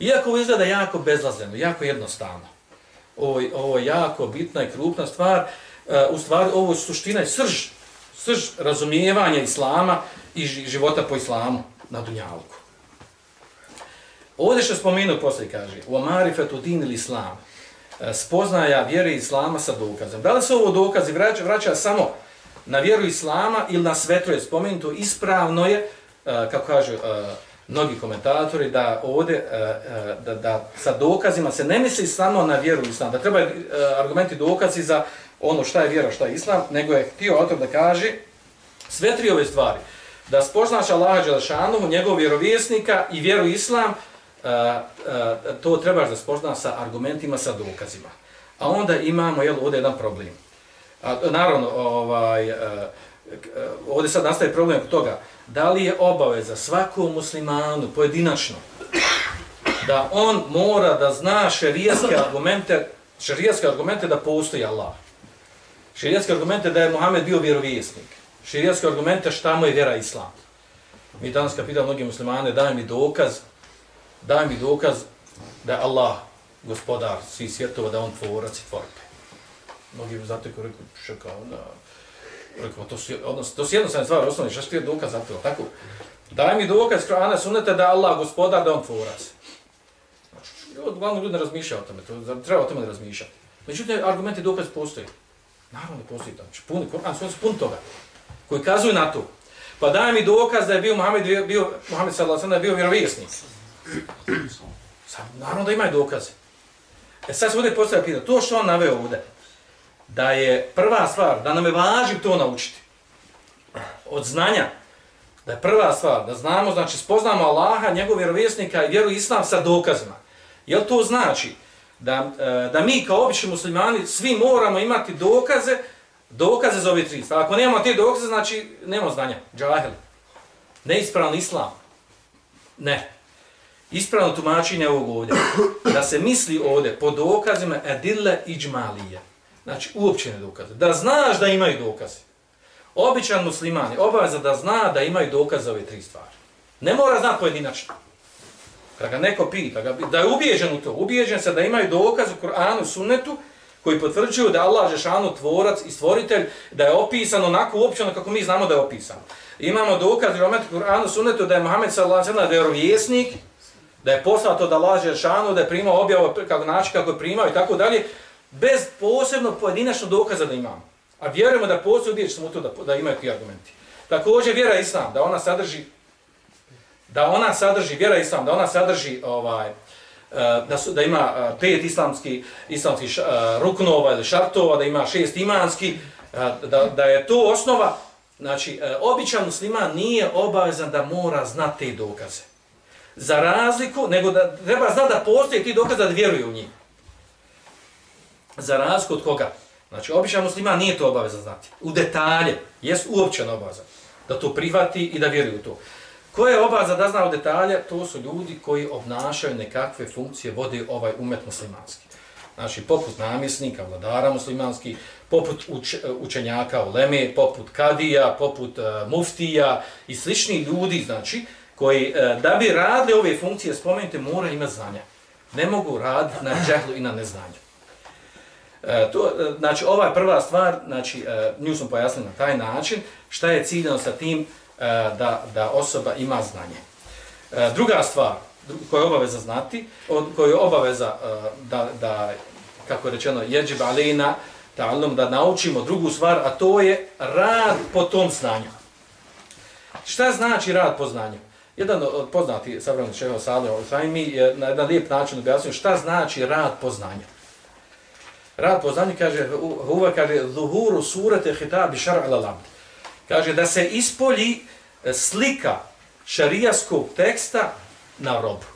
Iako ovo izgleda jako bezlazeno, jako jednostavno. Ovo, ovo je jako bitna i krupna stvar. E, u stvari, ovo je suština i srž, srž razumijevanja islama i života po islamu na Dunjalku. Ovdje što spomenu poslije kaže, u amarifetu din ili islam, E, spoznaja vjere islama sa dokazom. Da li se ovo dokazi vraća, vraća samo na vjeru islama ili na svetro je spomenuto, ispravno je, e, kako kažu e, mnogi komentatori, da ovdje, da, da sa dokazima se ne misli samo na vjeru Islama, da treba argumenti dokazi za ono šta je vjera, šta je islam, nego je htio autor da kaže sve tri ove stvari, da spoznaš Allaha Đelešanu, njegov vjerovjesnika i vjeru islam, a, a, to trebaš da spoznaš sa argumentima, sa dokazima. A onda imamo, jel, ovdje jedan problem. A, naravno, ovaj, a, ovdje sad nastaje problem od toga, da li je obaveza svakom muslimanu pojedinačno da on mora da zna šerijaske argumente, šerijaske argumente da postoji Allah. Šerijaske argumente da je Muhammed bio vjerovjesnik. Šerijaske argumente šta mu je vjera islam. Mi danas kad pitamo mnogi muslimane, daj mi dokaz, daj mi dokaz da je Allah gospodar svih svjetova, da on tvorac i tvorbe. Mnogi bi zato rekao, što kao, da, rekao, to su, odnos, to su jednostavne stvari, osnovni, što ti je dokaz za to, tako? Daj mi dokaz, Kur'ana, sunete da je Allah gospodar, da on tvorac. Znači, uglavnom ljudi ne razmišlja o tome, to, treba o tome ne razmišljati. Međutim, argumenti i dokaz postoji. Naravno da postoji tamo. Znači, puni, Kur'an, sunnet pun toga. Koji kazuju na to. Pa daj mi dokaz da je bio Muhammed, bio, Muhammed sallallahu sallam, da je bio vjerovjesnik. Sad, naravno da imaju dokaze. E sad se ovdje postavlja pitanje, to što on naveo ovdje, da je prva stvar, da nam je važno to naučiti. Od znanja, da je prva stvar, da znamo, znači spoznamo Allaha, njegov vjerovjesnika i vjeru islam sa dokazima. Jel to znači da, e, da mi kao obični muslimani svi moramo imati dokaze, dokaze za ove tri stvari. Ako nemamo te dokaze, znači nemamo znanja, džahil. Neispravan islam. Ne. Ispravno tumačenje ovog ovdje. Da se misli ovdje po dokazima edille iđmalije. Znači uopćene dokaze. Da znaš da imaju dokaze. Običan musliman je obaveza da zna da imaju dokaze ove tri stvari. Ne mora znati pojedinačno. Kada ga neko pita, ga, da je ubijeđen u to, ubijeđen se da imaju dokaz u Kur'anu, sunnetu, koji potvrđuju da je Allah Žešanu tvorac i stvoritelj, da je opisan onako uopćeno kako mi znamo da je opisan. Imamo dokaz u Kur'anu, sunnetu da je Muhammed sallallahu alejhi ve sellem vjerovjesnik, da je poslato da laže šanu, da je primao objavu kako način kako je primao i tako dalje, bez posebno pojedinačno dokaza da imamo. A vjerujemo da postoji ubijeći smo to da, da imaju ti argumenti. Također vjera islam, da ona sadrži da ona sadrži vjera islam, da ona sadrži ovaj eh, da su, da ima eh, pet islamski islamski š, eh, ruknova ili šartova, da ima šest imanski, da, da je to osnova, znači običan musliman nije obavezan da mora znati te dokaze. Za razliku, nego da treba znati da postoje ti dokaza da vjeruje u njih. Za razliku od koga? Znači, običan musliman nije to obaveza znati. U detalje, jest uopćen obaveza. Da to prihvati i da vjeruje u to. Ko je obaveza da zna u detalje? To su ljudi koji obnašaju nekakve funkcije, vode ovaj umet muslimanski. Znači, poput namjesnika, vladara muslimanski, poput uč, učenjaka u Leme, poput kadija, poput uh, muftija i slični ljudi, znači, koji e, da bi radili ove funkcije, spomenite, mora ima znanja. Ne mogu raditi na džehlu i na neznanju. E, to, e, znači, ova je prva stvar, znači, e, nju smo pojasnio na taj način, šta je ciljeno sa tim e, da, da osoba ima znanje. E, druga stvar koja je obaveza znati, od, koja je obaveza e, da, da, kako je rečeno, jeđib alina, ta'allum, da naučimo drugu stvar, a to je rad po tom znanju. Šta znači rad po znanju? Jedan od poznati savremeni šeho Salih Al-Fahimi je na jedan lijep način objasnio šta znači rad poznanja. Rad poznanja kaže, huva kaže, zuhuru surete hitabi šar ala lamd. Kaže da se ispolji e, slika šarijaskog teksta na robu.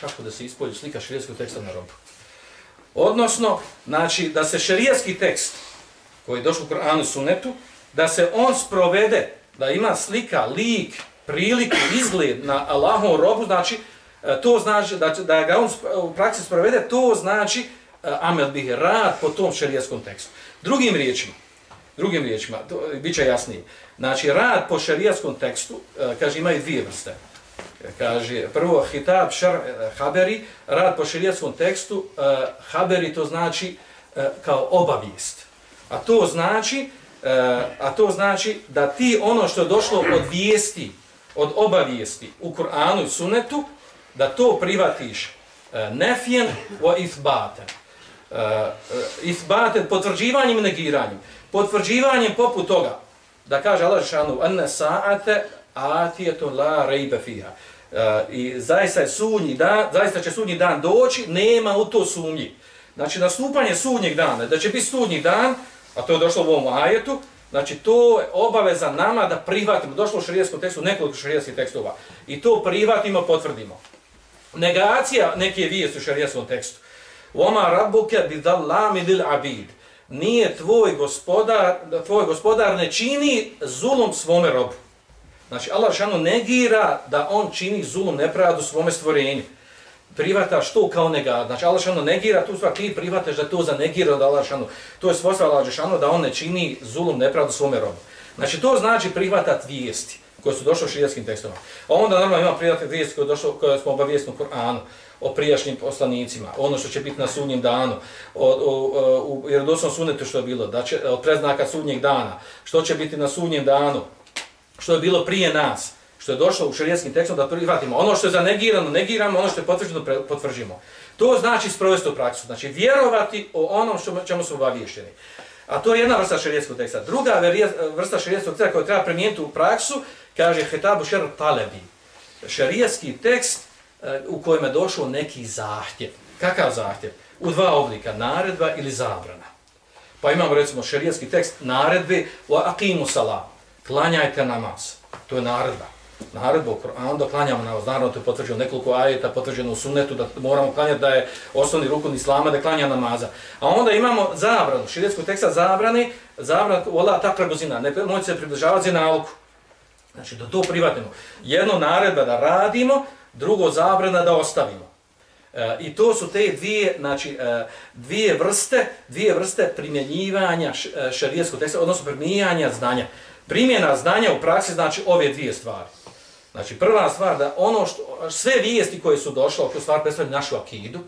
Kako da se ispolji slika šarijaskog teksta na robu? Odnosno, znači, da se šarijaski tekst, koji je došao u Koranu sunetu, da se on sprovede, da ima slika, lik, priliku, izgled na Allahom robu, znači, e, to znači, da, da ga on u praksi sprovede, to znači e, amel bih rad po tom šerijaskom tekstu. Drugim riječima, drugim riječima, to bit će jasnije. Znači, rad po šerijaskom tekstu, e, kaže, imaju dvije vrste. Kaže, prvo, hitab šar haberi, rad po širijatskom tekstu, haberi to znači kao obavijest. A to znači, a to znači da ti ono što je došlo od vijesti, od obavijesti u Kur'anu i Sunnetu, da to privatiš e, uh, nefijen o ithbaten. Uh, ithbaten, potvrđivanjem i negiranjem. Potvrđivanjem poput toga, da kaže Allah Žešanu, ane sa'ate atijetun la rejbe fiha. I zaista je sudnji dan, zaista će sudnji dan doći, nema u to sumnji. Znači, nastupanje sudnjeg dana, da će biti sudnji dan, a to je došlo u ovom ajetu, znači to je obaveza nama da prihvatimo, došlo u šarijetskom tekstu, nekoliko šarijetskih tekstova, i to prihvatimo, potvrdimo. Negacija neke vijesti u šarijetskom tekstu. Oma rabbuke bidallami dil abid. Nije tvoj gospodar, tvoj gospodar ne čini zulum svome robu. Znači, Allah šano negira da on čini zulum nepravdu svome stvorenju. Privata što kao nega. Znači, Allah šanu negira tu stvar, ti privataš da to za negira od Allah. To je svojstvo Allah da on ne čini zulum nepravdu svome robu. Znači, to znači prihvatat vijesti koje su došle u širijetskim tekstovima. A onda normalno ima prihvatat vijesti koje, došlo, koje smo obavijestili u Koranu o prijašnjim poslanicima, ono što će biti na sudnjem danu, o, o, o, u vjerodosnom sunetu što je bilo, da će, od preznaka sudnjeg dana, što će biti na sudnjem danu, što je bilo prije nas, što je došlo u šarijetskim tekstom da prihvatimo. Ono što je zanegirano, negiramo, ono što je potvrđeno, potvrđimo. To znači sprovesti u praksu. Znači vjerovati o onom što čemu smo obavješteni. A to je jedna vrsta šerijskog teksta. Druga vrsta šerijskog teksta koju treba primijeniti u praksu, kaže Hetabu šer talebi. Šerijski tekst eh, u kojem je došao neki zahtjev. Kakav zahtjev? U dva oblika, naredba ili zabrana. Pa imamo recimo šerijski tekst naredbe o akimu salam klanjajte namaz. To je naredba naredbu Kur'an da klanjamo namaz. Naravno, to je potvrđeno nekoliko ajeta, potvrđeno u sunnetu da moramo klanjati da je osnovni rukun islama da klanja namaza. A onda imamo zabranu, širijetsku teksta zabrani, zabran u Allah ta ne moći se približavati zinaluku. Znači, da to privatimo. Jedno naredba da radimo, drugo zabrana da ostavimo. E, I to su te dvije, znači, e, dvije vrste, dvije vrste primjenjivanja e, šerijskog teksta, odnosno primjenjivanja znanja. Primjena znanja u praksi znači ove dvije stvari. Znači prva stvar da ono što sve vijesti koje su došle, koje stvar predstavljaju našu akidu,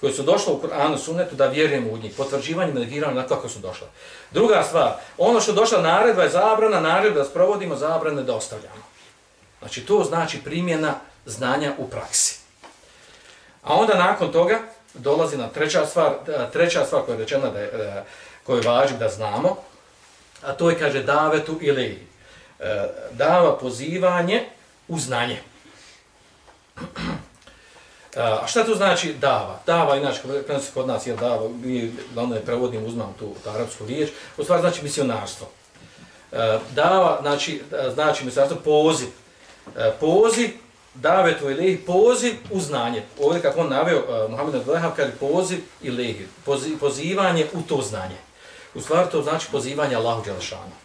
koje su došle u Kur'anu sunnetu da vjerujemo u njih, potvrđivanjem negiranja na kako su došle. Druga stvar, ono što došla naredba je zabrana, naredba da sprovodimo zabrane da ostavljamo. Znači to znači primjena znanja u praksi. A onda nakon toga dolazi na treća stvar, e, treća stvar koja je rečena da je, e, koju važi da znamo, a to je, kaže, davetu ili e, dava pozivanje u znanje. A šta to znači dava? Dava, inače, prenosi kod nas je dava, mi glavno je prevodim, uzmam tu, tu arapsku riječ, u stvari znači misionarstvo. E, dava, znači, e, znači misionarstvo, poziv. Poziv, poziv, davetu ili poziv u znanje. Ovdje kako on naveo, e, Muhammed Adlehav kaže poziv ili pozivanje u to znanje. U stvari to znači pozivanje Allahu Đelešanu.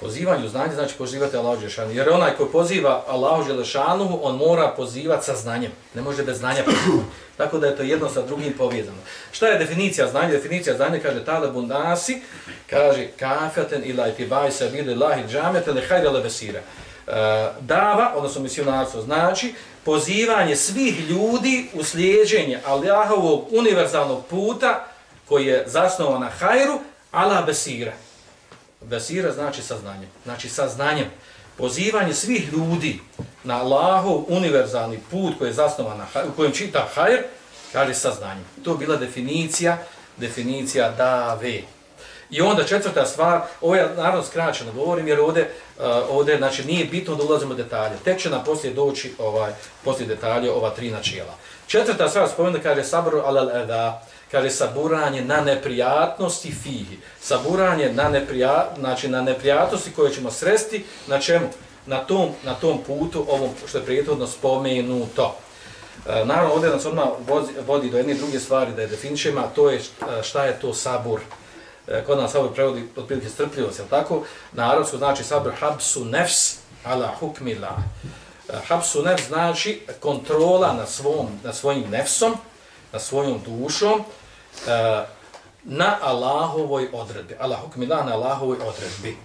Pozivanje u znanje znači pozivati Allahu Đelešanu. Jer onaj ko poziva Allahu Đelešanu, on mora pozivati sa znanjem. Ne može bez znanja pozivati. Tako da je to jedno sa drugim povezano. Šta je definicija znanja? Definicija znanja kaže talebun bundasi, kaže kafeten ila itibaj se bili lahi džamete le hajde le vesire. Dava, odnosno misionarstvo, znači pozivanje svih ljudi u slijeđenje Allahovog univerzalnog puta koji je zasnovan na hajru, ala besira. Besira znači saznanje. Znači saznanjem. Pozivanje svih ljudi na Allahov univerzalni put koji je zasnovan na hajr, u kojem čita hajr, kaže saznanje. To je bila definicija, definicija dave. I onda četvrta stvar, ovo je naravno skraćeno govorim jer ovdje, uh, ovdje znači, nije bitno da ulazimo u detalje. Tek će nam poslije doći ovaj, poslije detalje ova tri načela. Četvrta stvar spomenuta kaže sabru alal eda, kaže saburanje na neprijatnosti fihi. Saburanje na, neprija, znači na neprijatnosti koje ćemo sresti na čemu? Na tom, na tom putu, ovom što je prijetodno spomenuto. E, naravno, ovdje nas odmah vodi do jedne druge stvari da je definišemo, a to je e, šta je to sabur. E, kod nas sabur prevodi otprilike strpljivost, jel tako? Na arabsku znači sabur habsu nefs ala hukmila. E, habsu nefs znači kontrola na, svom, na svojim nefsom, na svojom dušom, e, na Allahovoj odredbi. Allah hukmila na Allahovoj odredbi.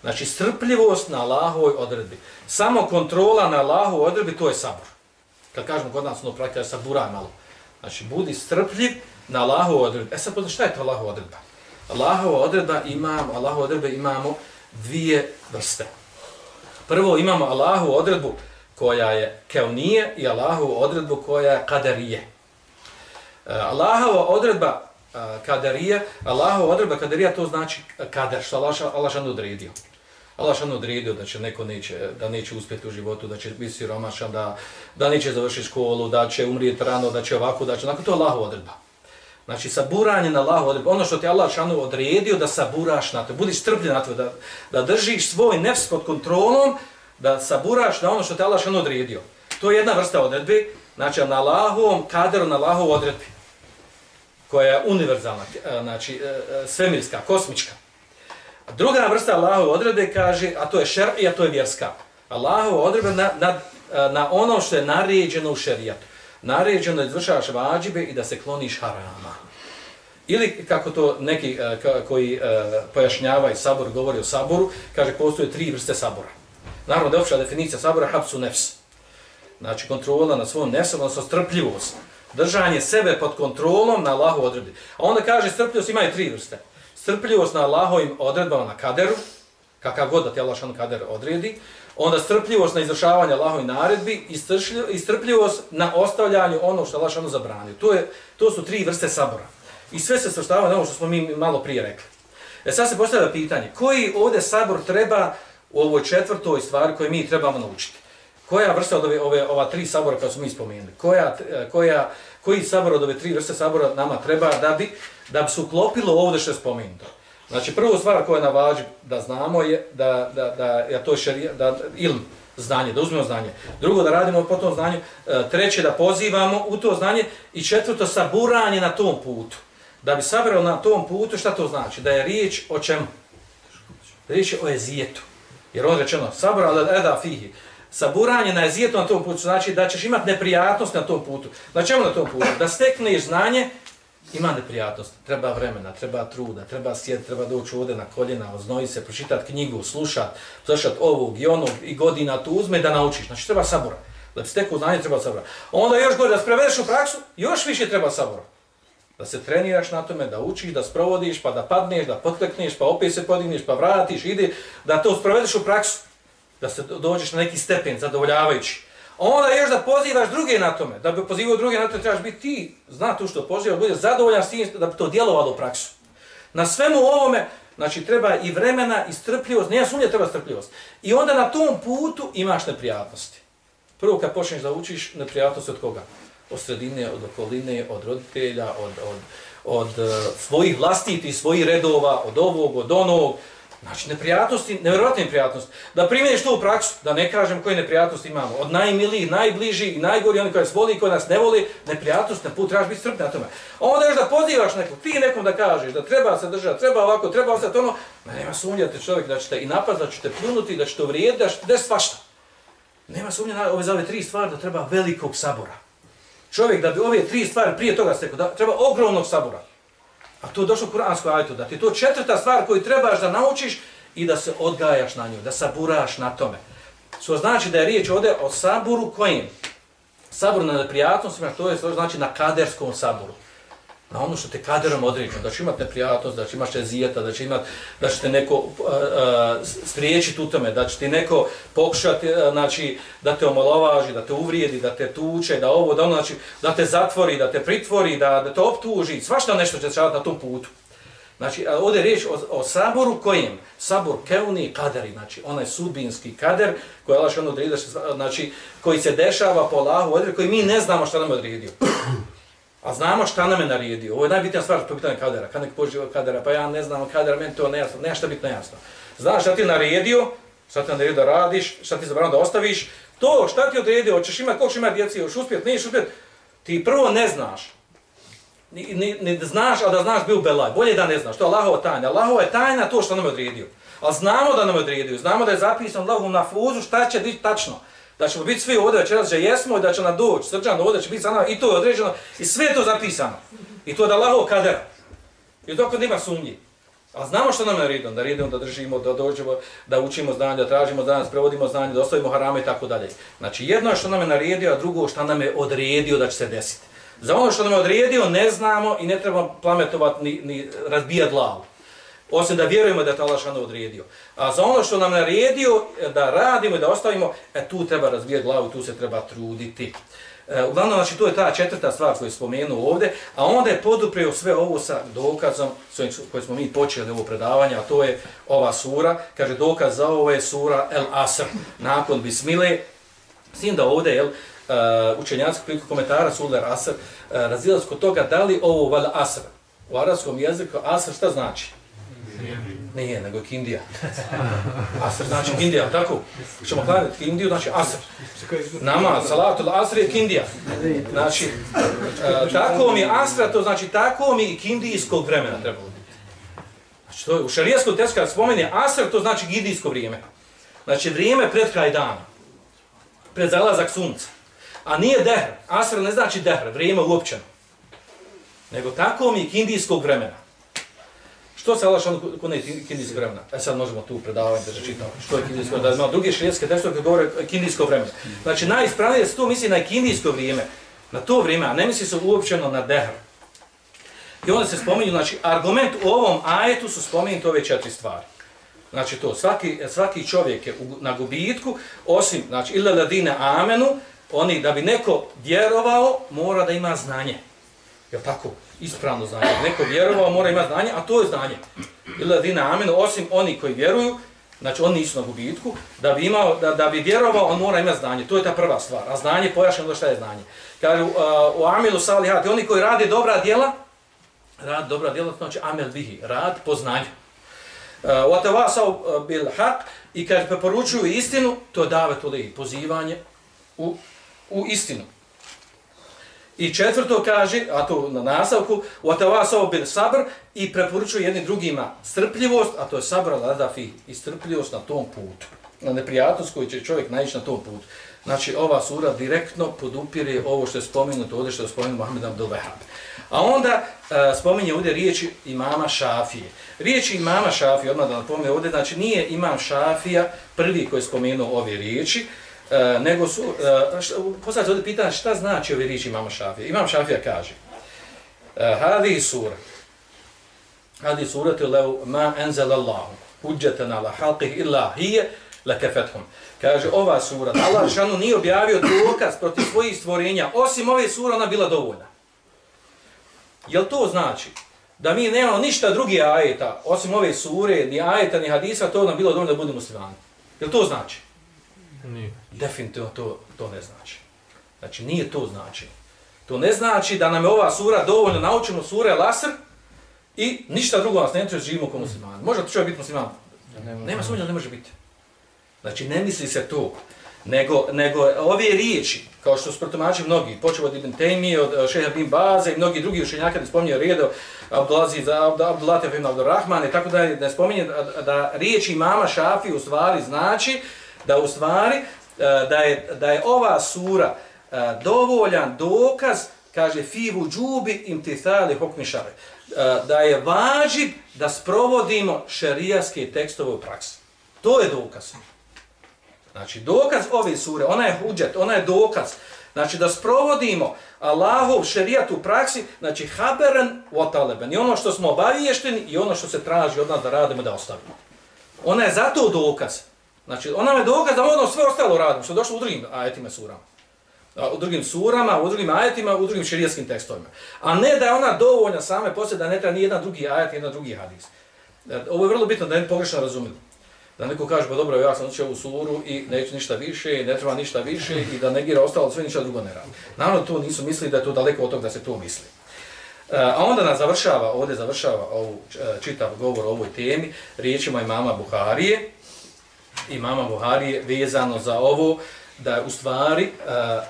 Znači, strpljivost na Allahovoj odredbi. Samo kontrola na Allahovoj odredbi, to je sabor. Kad kažemo kod nas, ono praktika, saburaj malo. Znači, budi strpljiv na Allahovoj odredbi. E sad, šta je to Allahova odredba? Allahova odredba imamo, Allahova odredba imamo dvije vrste. Prvo imamo Allahovu odredbu koja je keunije i Allahovu odredbu koja je kaderije. Eh, Allahova odredba eh, kadarija, Allahova odredba kadarija to znači kadar, što Allah, Allah šan odredio. Allah šan odredio da će neko neće, da neće uspjeti u životu, da će biti siromašan, da, da neće završiti školu, da će umrijeti rano, da će ovako, da će onako, to je Allahova odredba. Znači, saburanje na Allahu odredbu, ono što ti Allah šanu odredio da saburaš na to, budi strpljen na to, da, da držiš svoj nefs pod kontrolom, da saburaš na ono što ti Allah šanu odredio. To je jedna vrsta odredbi, znači na Allahovom kaderu, na Allahovom odredbi koja je univerzalna, e, znači e, e, svemirska, kosmička. Druga vrsta Allahove odredbe kaže, a to je šer'i, a to je vjerska. Allahove odredbe na, na, na ono što je naređeno u šerijatu. Naređeno je izvršavaš vađibe i da se kloniš harama. Ili kako to neki koji pojašnjavaju sabor, govori o saboru, kaže postoje tri vrste sabora. Naravno da je opća definicija sabora hapsu nefs. Znači kontrola na svom nefsu, odnosno strpljivost držanje sebe pod kontrolom na Allahu odredbi. A onda kaže strpljivost imaju tri vrste. Strpljivost na Allahovim odredbama na kaderu, kakav god da ti Allah šan kader odredi, onda strpljivost na izvršavanje Allahovih naredbi i strpljivost na ostavljanju ono što Allah šan zabranio. To, je, to su tri vrste sabora. I sve se svrštava na ono što smo mi malo prije rekli. E sad se postavlja pitanje, koji ovdje sabor treba u ovoj četvrtoj stvari koje mi trebamo naučiti? Koja vrsta od ove, ove ova tri sabora koje smo mi spomenuli, koja, e, koja, koji sabor od ove tri vrste sabora nama treba da bi, da bi se uklopilo ovdje što je spomenuto. Znači, prvo stvar koja je na vađi da znamo je da, da, da, ja to šarija, da, ilm, znanje, da uzmemo znanje. Drugo, da radimo po tom znanju. E, treće, da pozivamo u to znanje. I četvrto, saburanje na tom putu. Da bi sabrao na tom putu, šta to znači? Da je riječ o čemu? Riječ je o ezijetu. Jer on rečeno, sabra ali eda fihi saburanje na jezijetu na tom putu, znači da ćeš imati neprijatnost na tom putu. Na čemu na tom putu? Da stekneš znanje, ima neprijatnost. Treba vremena, treba truda, treba sjeti, treba doći ovdje na koljena, oznoji se, pročitati knjigu, slušati, slušati ovog i onog i godina tu uzme da naučiš. Znači treba sabora. Da bi stekao znanje, treba sabora. Onda još gore, da sprevedeš u praksu, još više treba sabora Da se treniraš na tome, da učiš, da sprovodiš, pa da padneš, da potlekneš, pa opet se podigneš, pa vratiš, ide, da to sprovedeš u praksu da se dođeš na neki stepen zadovoljavajući. Onda još da pozivaš druge na tome, da bi pozivao druge na tome, trebaš biti ti, zna tu što pozivaš, bude zadovoljan s tim da bi to djelovalo u praksu. Na svemu ovome, znači treba i vremena i strpljivost, nema sumnje treba strpljivost. I onda na tom putu imaš neprijatnosti. Prvo kad počneš da učiš, neprijatnosti od koga? Od sredine, od okoline, od roditelja, od, od, od, od svojih vlastiti, svojih redova, od ovog, od onog, Znači, neprijatnosti, nevjerojatne neprijatnosti. Da primjeniš to u praksu, da ne kažem koje neprijatnosti imamo. Od najmilijih, najbližih, najgori, oni koji nas voli i koji nas ne voli, neprijatnost na put, trebaš biti strpni na tome. Onda još da pozivaš nekog, ti nekom da kažeš da treba se držati, treba ovako, treba ostati ono, ma nema sumnja te čovjek da ćete i napad, da ćete pljunuti, da ćete uvrijedi, da ćete svašta. Nema sumnja na ove, za ove tri stvari da treba velikog sabora. Čovjek da bi ove tri stvari prije toga stekao, da treba ogromnog sabora. A to je došlo u Kur'anskoj ajetu, da ti to četvrta stvar koju trebaš da naučiš i da se odgajaš na nju, da saburaš na tome. Što znači da je riječ ovdje o saburu kojim? Sabur na neprijatnostima, to je znači na kaderskom saburu na ono što te kaderom određeno, da će imat neprijatnost, da će imaš ezijeta, da će imat, da će te neko uh, uh spriječiti u tome, da će ti neko pokušati, uh, znači, da te omalovaži, da te uvrijedi, da te tuče, da ovo, da ono, znači, da te zatvori, da te pritvori, da, da te optuži, svašta nešto će se na tom putu. Znači, ovdje je riječ o, o saboru kojim? Sabor keuni kaderi, znači, onaj sudbinski kader koji je Allah što odredio, znači, koji se dešava po Allahu, koji mi ne znamo što nam je odredio. A znamo šta nam je naredio. Ovo je najbitnija stvar, to pitanje kadera. Kad nek poživa kadera, pa ja ne znam kadera, meni to nejasno. Ne šta jasno. Znaš šta ti je naredio, šta ti je naredio da radiš, šta ti je zabrano da ostaviš. To šta ti je odredio, hoćeš imati, koliko ima djeci, još uspjet, niješ uspjet. Ti prvo ne znaš. Ni, ni, ni znaš, a da znaš bil belaj. Bolje da ne znaš. To je Allahova tajna. Allahova je tajna to što nam je odredio. Ali znamo da nam je odredio. Znamo da je zapisano Allahom na fuzu šta će biti tačno da ćemo biti svi ovdje večeras, da jesmo i da će nam doći, srđan ovdje će biti sa nama, i to je određeno, i sve je to zapisano. I to je da Allahov kader. I dok nema nima sumnji. A znamo što nam je naredio, da redimo, da držimo, da dođemo, da učimo znanje, da tražimo znanje, da sprevodimo znanje, da ostavimo harame i tako dalje. Znači, jedno je što nam je naredio, a drugo što nam je odredio da će se desiti. Za ono što nam je odredio ne znamo i ne trebamo plametovati ni, ni razbijati glavu. Osim da vjerujemo da je to Allah šano odredio. A za ono što nam naredio e, da radimo i da ostavimo, e, tu treba razbijati glavu, tu se treba truditi. E, uglavnom, znači, to je ta četvrta stvar koju je spomenuo ovdje, a onda je podupreo sve ovo sa dokazom koje smo mi počeli ovo predavanje, a to je ova sura, kaže dokaz za ovo je sura El Asr, nakon Bismile, s tim da ovdje, jel, uh, učenjaci priliku komentara sura Asr, e, uh, razilaz kod toga da li ovo val Asr, u arabskom jeziku Asr šta znači? Nije, nego je Kindija. Asr znači Kindija, tako? Čemo klanjati Kindiju, znači Asr. Nama, salatul Asr je Kindija. Znači, uh, tako mi Asra, to znači tako mi i Kindijskog vremena treba biti. Znači, to je, u šarijaskom testu kad spomeni Asr, to znači Kindijsko vrijeme. Znači, vrijeme pred kraj dana. Pred zalazak sunca. A nije dehr. Asr ne znači dehr, vrijeme uopćeno. Nego tako mi i Kindijskog vremena. Što se Allah šalno kod ne kindijskog vremena? E sad možemo tu predavanje da čitamo. Što je kindijsko vremena? Da ima druge šrijetske tekstove koje govore kindijsko vremena. Znači najispravnije se tu misli na kindijsko vrijeme. Na to vrijeme, a ne misli se uopćeno na dehr. I onda se spominju, znači argument u ovom ajetu su spomenuti ove četiri stvari. Znači to, svaki, svaki čovjek je na gubitku, osim, znači, ila ladine amenu, oni da bi neko vjerovao, mora da ima znanje. Je tako? Ispravno znanje. Neko vjerovao, mora imati znanje, a to je znanje. Ili dina amen, osim oni koji vjeruju, znači oni nisu na gubitku, da bi, imao, da, da bi vjerovao, on mora imati znanje. To je ta prva stvar. A znanje, pojašnjeno da šta je znanje. Kažu, uh, u amilu salihati, oni koji rade dobra djela, rad dobra djela, znači amel vihi, rad po znanju. Uh, bil haq, i kad preporučuju istinu, to dave to pozivanje u, u istinu. I četvrto kaže, a to na nastavku, وَتَوَاسَوْ bil sabr i preporučuje jednim drugima strpljivost, a to je sabr ladafi i strpljivost na tom putu. Na neprijatnost koju će čovjek naći na tom putu. Znači, ova sura direktno podupire ovo što je spomenuto ovdje, što je spomenuto Mohamed Abdul Wahab. A onda uh, spominje ovdje riječi imama Šafije. Riječi imama Šafije, odmah da napomene ovdje, znači nije imam Šafija prvi koji je spomenuo ove riječi, E, nego su, e, uh, postavljate ovdje pitanje šta znači ovi riječi imama Šafija. Imam Šafija kaže, uh, hadi sura, hadi sura te lev ma enzel Allahu, huđete ala halqih illa hije, lekefethum. Kaže, ova sura, Allah šanu nije objavio dokaz protiv svojih stvorenja, osim ove sura, ona bila dovoljna. Jel to znači da mi nemamo ništa drugi ajeta, osim ove sure, ni ajeta, ni hadisa, to nam bilo dovoljno da budemo muslimani? Jel to znači? Nije. Definitivno to, to ne znači. Znači, nije to znači. To ne znači da nam je ova sura dovoljno naučimo sure Lasr i ništa drugo nas ne treba živimo kao muslimani. Može to čovjek biti musliman? Nema sumnja, ne može biti. Znači, ne misli se to. Nego, nego ove riječi, kao što su protumači mnogi, počeo od Ibn Taymi, od Šeha Bin Baze i mnogi drugi učenjaka da spominje redo Abdulaziz, Abdulatif ibn Abdurrahman i tako da, da spominje da, da riječi mama Šafi u stvari znači da u stvari e, da je, da je ova sura e, dovoljan dokaz kaže fi džubi imtithali hukmi šare da je važib da sprovodimo šerijaske tekstove u praksi. To je dokaz. Znači dokaz ove sure ona je huđet, ona je dokaz. Znači da sprovodimo Allahov šerijat u praksi znači haberen wa taleben. I ono što smo obaviješteni i ono što se traži od nas da radimo da ostavimo. Ona je zato dokaz. Znači, ona je dokaz da ono sve ostalo radimo, što je došlo u drugim ajetima surama. U drugim surama, u drugim ajetima, u drugim širijetskim tekstovima. A ne da je ona dovoljna same poslije da ne treba ni jedan drugi ajet, ni jedan drugi hadis. E, ovo je vrlo bitno da ne pogrešno razumili. Da neko kaže, pa dobro, ja sam učio ovu suru i neću ništa više, ne treba ništa više i da negira ostalo, sve ništa drugo ne radi. Naravno, to nisu mislili da je to daleko od toga da se to misli. E, a onda nas završava, ovdje završava ovu e, čitav govor o ovoj temi, riječima imama Buharije, imama Buharije vezano za ovo, da u stvari, eh,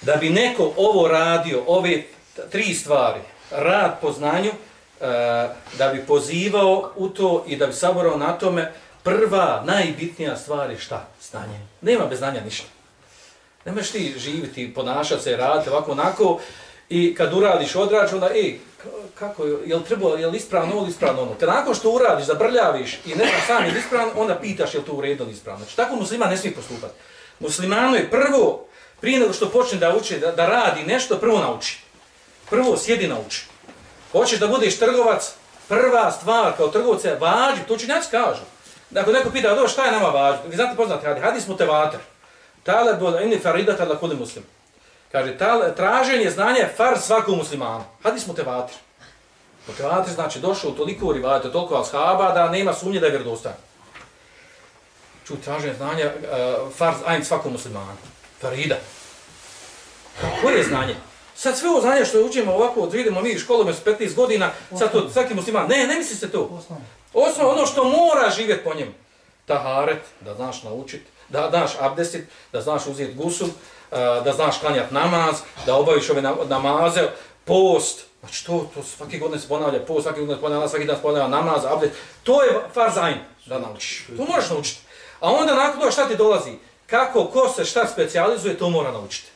da bi neko ovo radio, ove tri stvari, rad po znanju, eh, da bi pozivao u to i da bi saborao na tome, prva, najbitnija stvar je šta? Znanje. Nema bez znanja ništa. Nemaš ti živiti, ponašati se, raditi ovako, onako, I kad uradiš odrač, onda, ej, kako, je li jel je li ispravno ovo ili ispravno ono? Te nakon što uradiš, zabrljaviš i ne znaš sam je li ispravno, onda pitaš je li to u redu ili ispravno. Znači, tako muslima ne smije postupati. Muslimanu je prvo, prije nego što počne da uči, da, da radi nešto, prvo nauči. Prvo sjedi nauči. Hoćeš da budeš trgovac, prva stvar kao trgovce je vađi, to učinjaci kažu. Dakle, neko pita, dobro, šta je nama vađi? Vi znate poznati hadis, hadis te Tale bol inni faridata la kuli muslimu. Kaže, tale, traženje znanja je far svakog muslimana. Hadis mutevater. Mutevater znači došao toliko u rivajata, toliko ashaba da nema sumnje da je vjerodostan. Ču, traženje znanja, uh, far ajn svakog muslimana. Farida. Koje je znanje? Sad sve ovo znanje što učimo ovako, vidimo mi školom s 15 godina, sad to svaki musliman, ne, ne misli se to. Osnovno ono što mora živjeti po njemu. Taharet, da znaš naučiti, da znaš abdesit, da znaš uzeti gusul, da znaš klanjat namaz, da obaviš ove namaze, post, znači to, to svaki godin se ponavlja, post, svaki godin se ponavlja, svaki dan se ponavlja namaz, abdest, to je farzajn da naučiš. To moraš naučiti. A onda nakon toga šta ti dolazi? Kako, ko se šta specializuje, to mora naučiti.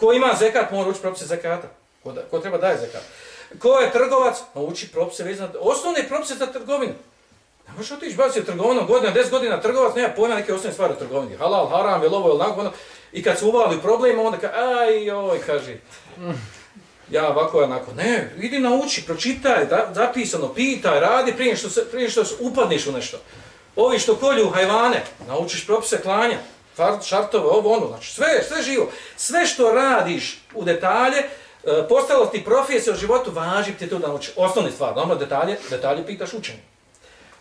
Ko ima zekat, mora učiti propise zekata. Ko, da, ko treba daje zekat. Ko je trgovac, nauči propise vezane. Osnovne propise za trgovinu. Ne možeš otići baviti se trgovinom godina, 10 godina trgovac, nema pojma neke osnovne stvari u trgovini. Halal, haram, je lovo, je onako, ono. I kad se uvali problem, onda ka, aj, joj, kaže, ja ovako, onako, ne, idi nauči, pročitaj, da, zapisano, pitaj, radi prije što, se, prije što upadneš u nešto. Ovi što kolju hajvane, naučiš propise klanja, šartove, ovo, ono, znači sve, sve živo. Sve što radiš u detalje, e, postalo ti profesija u životu, važi ti to da nauči. Osnovne stvari, normalno detalje, detalje pitaš učenje.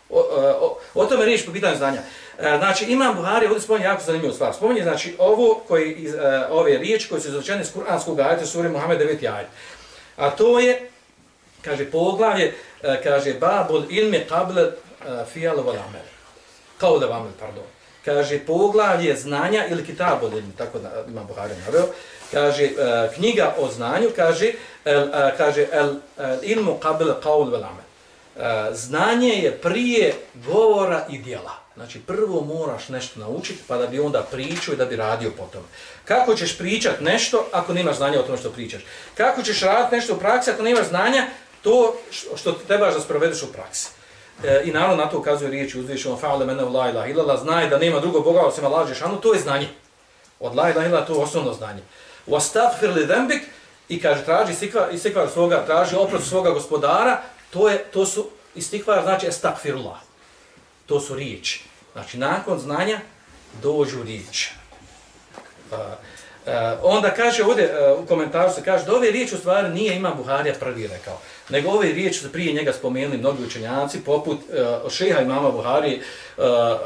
O, e, o, o tome riječ po pitanju znanja. E, znači, imam Buhari, ovdje spominje jako zanimljivu stvar. Spominje, znači, ovo, koji, iz, e, ove riječi koje su izračene iz Kur'anskog ajeta, suri Muhammed 9. ajet. A to je, kaže, poglavlje, e, kaže, babul ilmi qable fijalu valamel. Kao da pardon kaže poglavlje znanja ili kitab od tako da Imam Buhari naveo, kaže knjiga o znanju, kaže el, kaže el, el ilmu qabl qaul wal amel. E, znanje je prije govora i djela. Znači prvo moraš nešto naučiti pa da bi onda pričao i da bi radio potom. Kako ćeš pričat nešto ako nemaš znanja o tome što pričaš? Kako ćeš raditi nešto u praksi ako nemaš znanja to što trebaš da sprovedeš u praksi? E, I naravno na to ukazuje riječ uzvišeno fa'ale mene u la ilaha ilala, znaj da nema drugog Boga osim Allah Žešanu, to je znanje. Od la ilaha ilala to je osnovno znanje. U astagfir li dembik i kaže traži sikvar, i sikvar svoga, traži oprost svoga gospodara, to, je, to su istikvar znači estakfirullah. To su riječi. Znači nakon znanja dođu riječi. Uh, uh, onda kaže ovdje uh, u komentaru se kaže da ove riječi u stvari nije ima Buharija prvi rekao nego ove riječi su prije njega spomenuli mnogi učenjaci, poput uh, šeha imama Buhari, uh,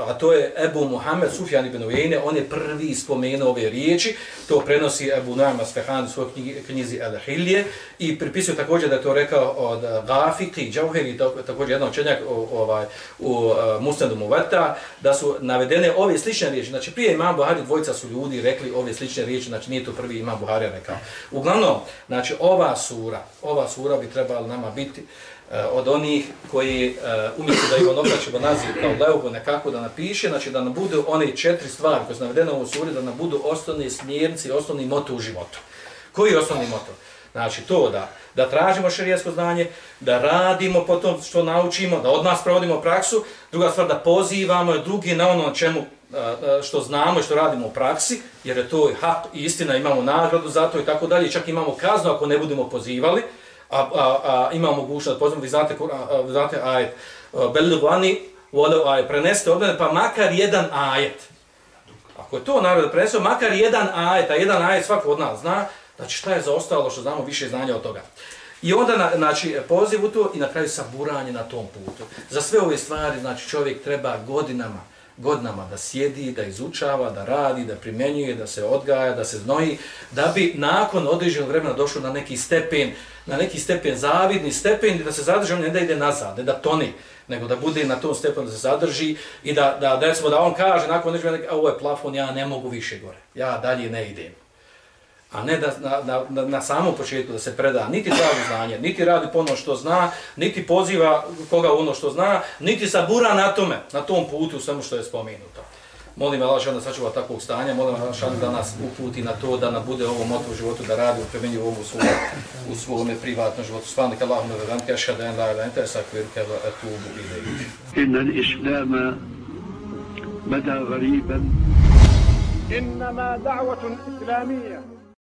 a to je Ebu Muhammed Sufjan ibn Ujene, on je prvi spomenuo ove riječi, to prenosi Ebu Nama Sfehan u svojoj knjizi El Hilje i pripisuje također da je to rekao od Gafiki i Džauheri, također jedan učenjak u, ovaj, u e, Musnadu Muvata, da su navedene ove slične riječi, znači prije imam Buhari dvojica su ljudi rekli ove slične riječi, znači nije to prvi imam Buhari rekao. Uglavnom, znači ova sura, ova sura bi trebala nama biti Eh, od onih koji eh, umjesto da ih on obraćamo naziv kao leubu nekako da napiše, znači da nam budu one četiri stvari koje su navedene u suri, da nam budu osnovni smjernici, osnovni moto u životu. Koji je osnovni moto? Znači to da, da tražimo šarijesko znanje, da radimo po tom što naučimo, da od nas provodimo praksu, druga stvar da pozivamo drugi na ono čemu eh, što znamo i što radimo u praksi, jer je to hak i istina, imamo nagradu za to i tako dalje, čak imamo kaznu ako ne budemo pozivali, a, a, a ima mogućnost, pozivamo, vi znate, a, znate ajet, belu vani, vole ajet, preneste od mene, pa makar jedan ajet. Ako je to narod prenesao, makar jedan ajet, a jedan ajet svako od nas zna, znači šta je zaostalo što znamo više znanja od toga. I onda, na, znači, poziv u to i na kraju saburanje na tom putu. Za sve ove stvari, znači, čovjek treba godinama, godinama da sjedi, da izučava, da radi, da primjenjuje, da se odgaja, da se znoji, da bi nakon određenog vremena došao na neki stepen, na neki stepen zavidni stepen i da se zadrži, on ne da ide nazad, ne da toni, nego da bude na tom stepenu da se zadrži i da, da, da, da on kaže nakon određenog vremena, ovo je plafon, ja ne mogu više gore, ja dalje ne idem a ne da na, na, na, na samom početku da se preda, niti traži znanje, niti radi po ono što zna, niti poziva koga ono što zna, niti sabura na tome, na tom putu, samo što je spomenuto. Molim Allah šan da sačuva takvog stanja, molim Allah šan da nas uputi na to, da nam bude ovo moto u životu, da radi u primjenju ovom u svom, u svom privatnom životu. Svanik Allahum da vedanke, ašhada en la ila ente, sakvirke wa atubu ilaihi. إن الإسلام بدا غريبا إنما دعوة إسلامية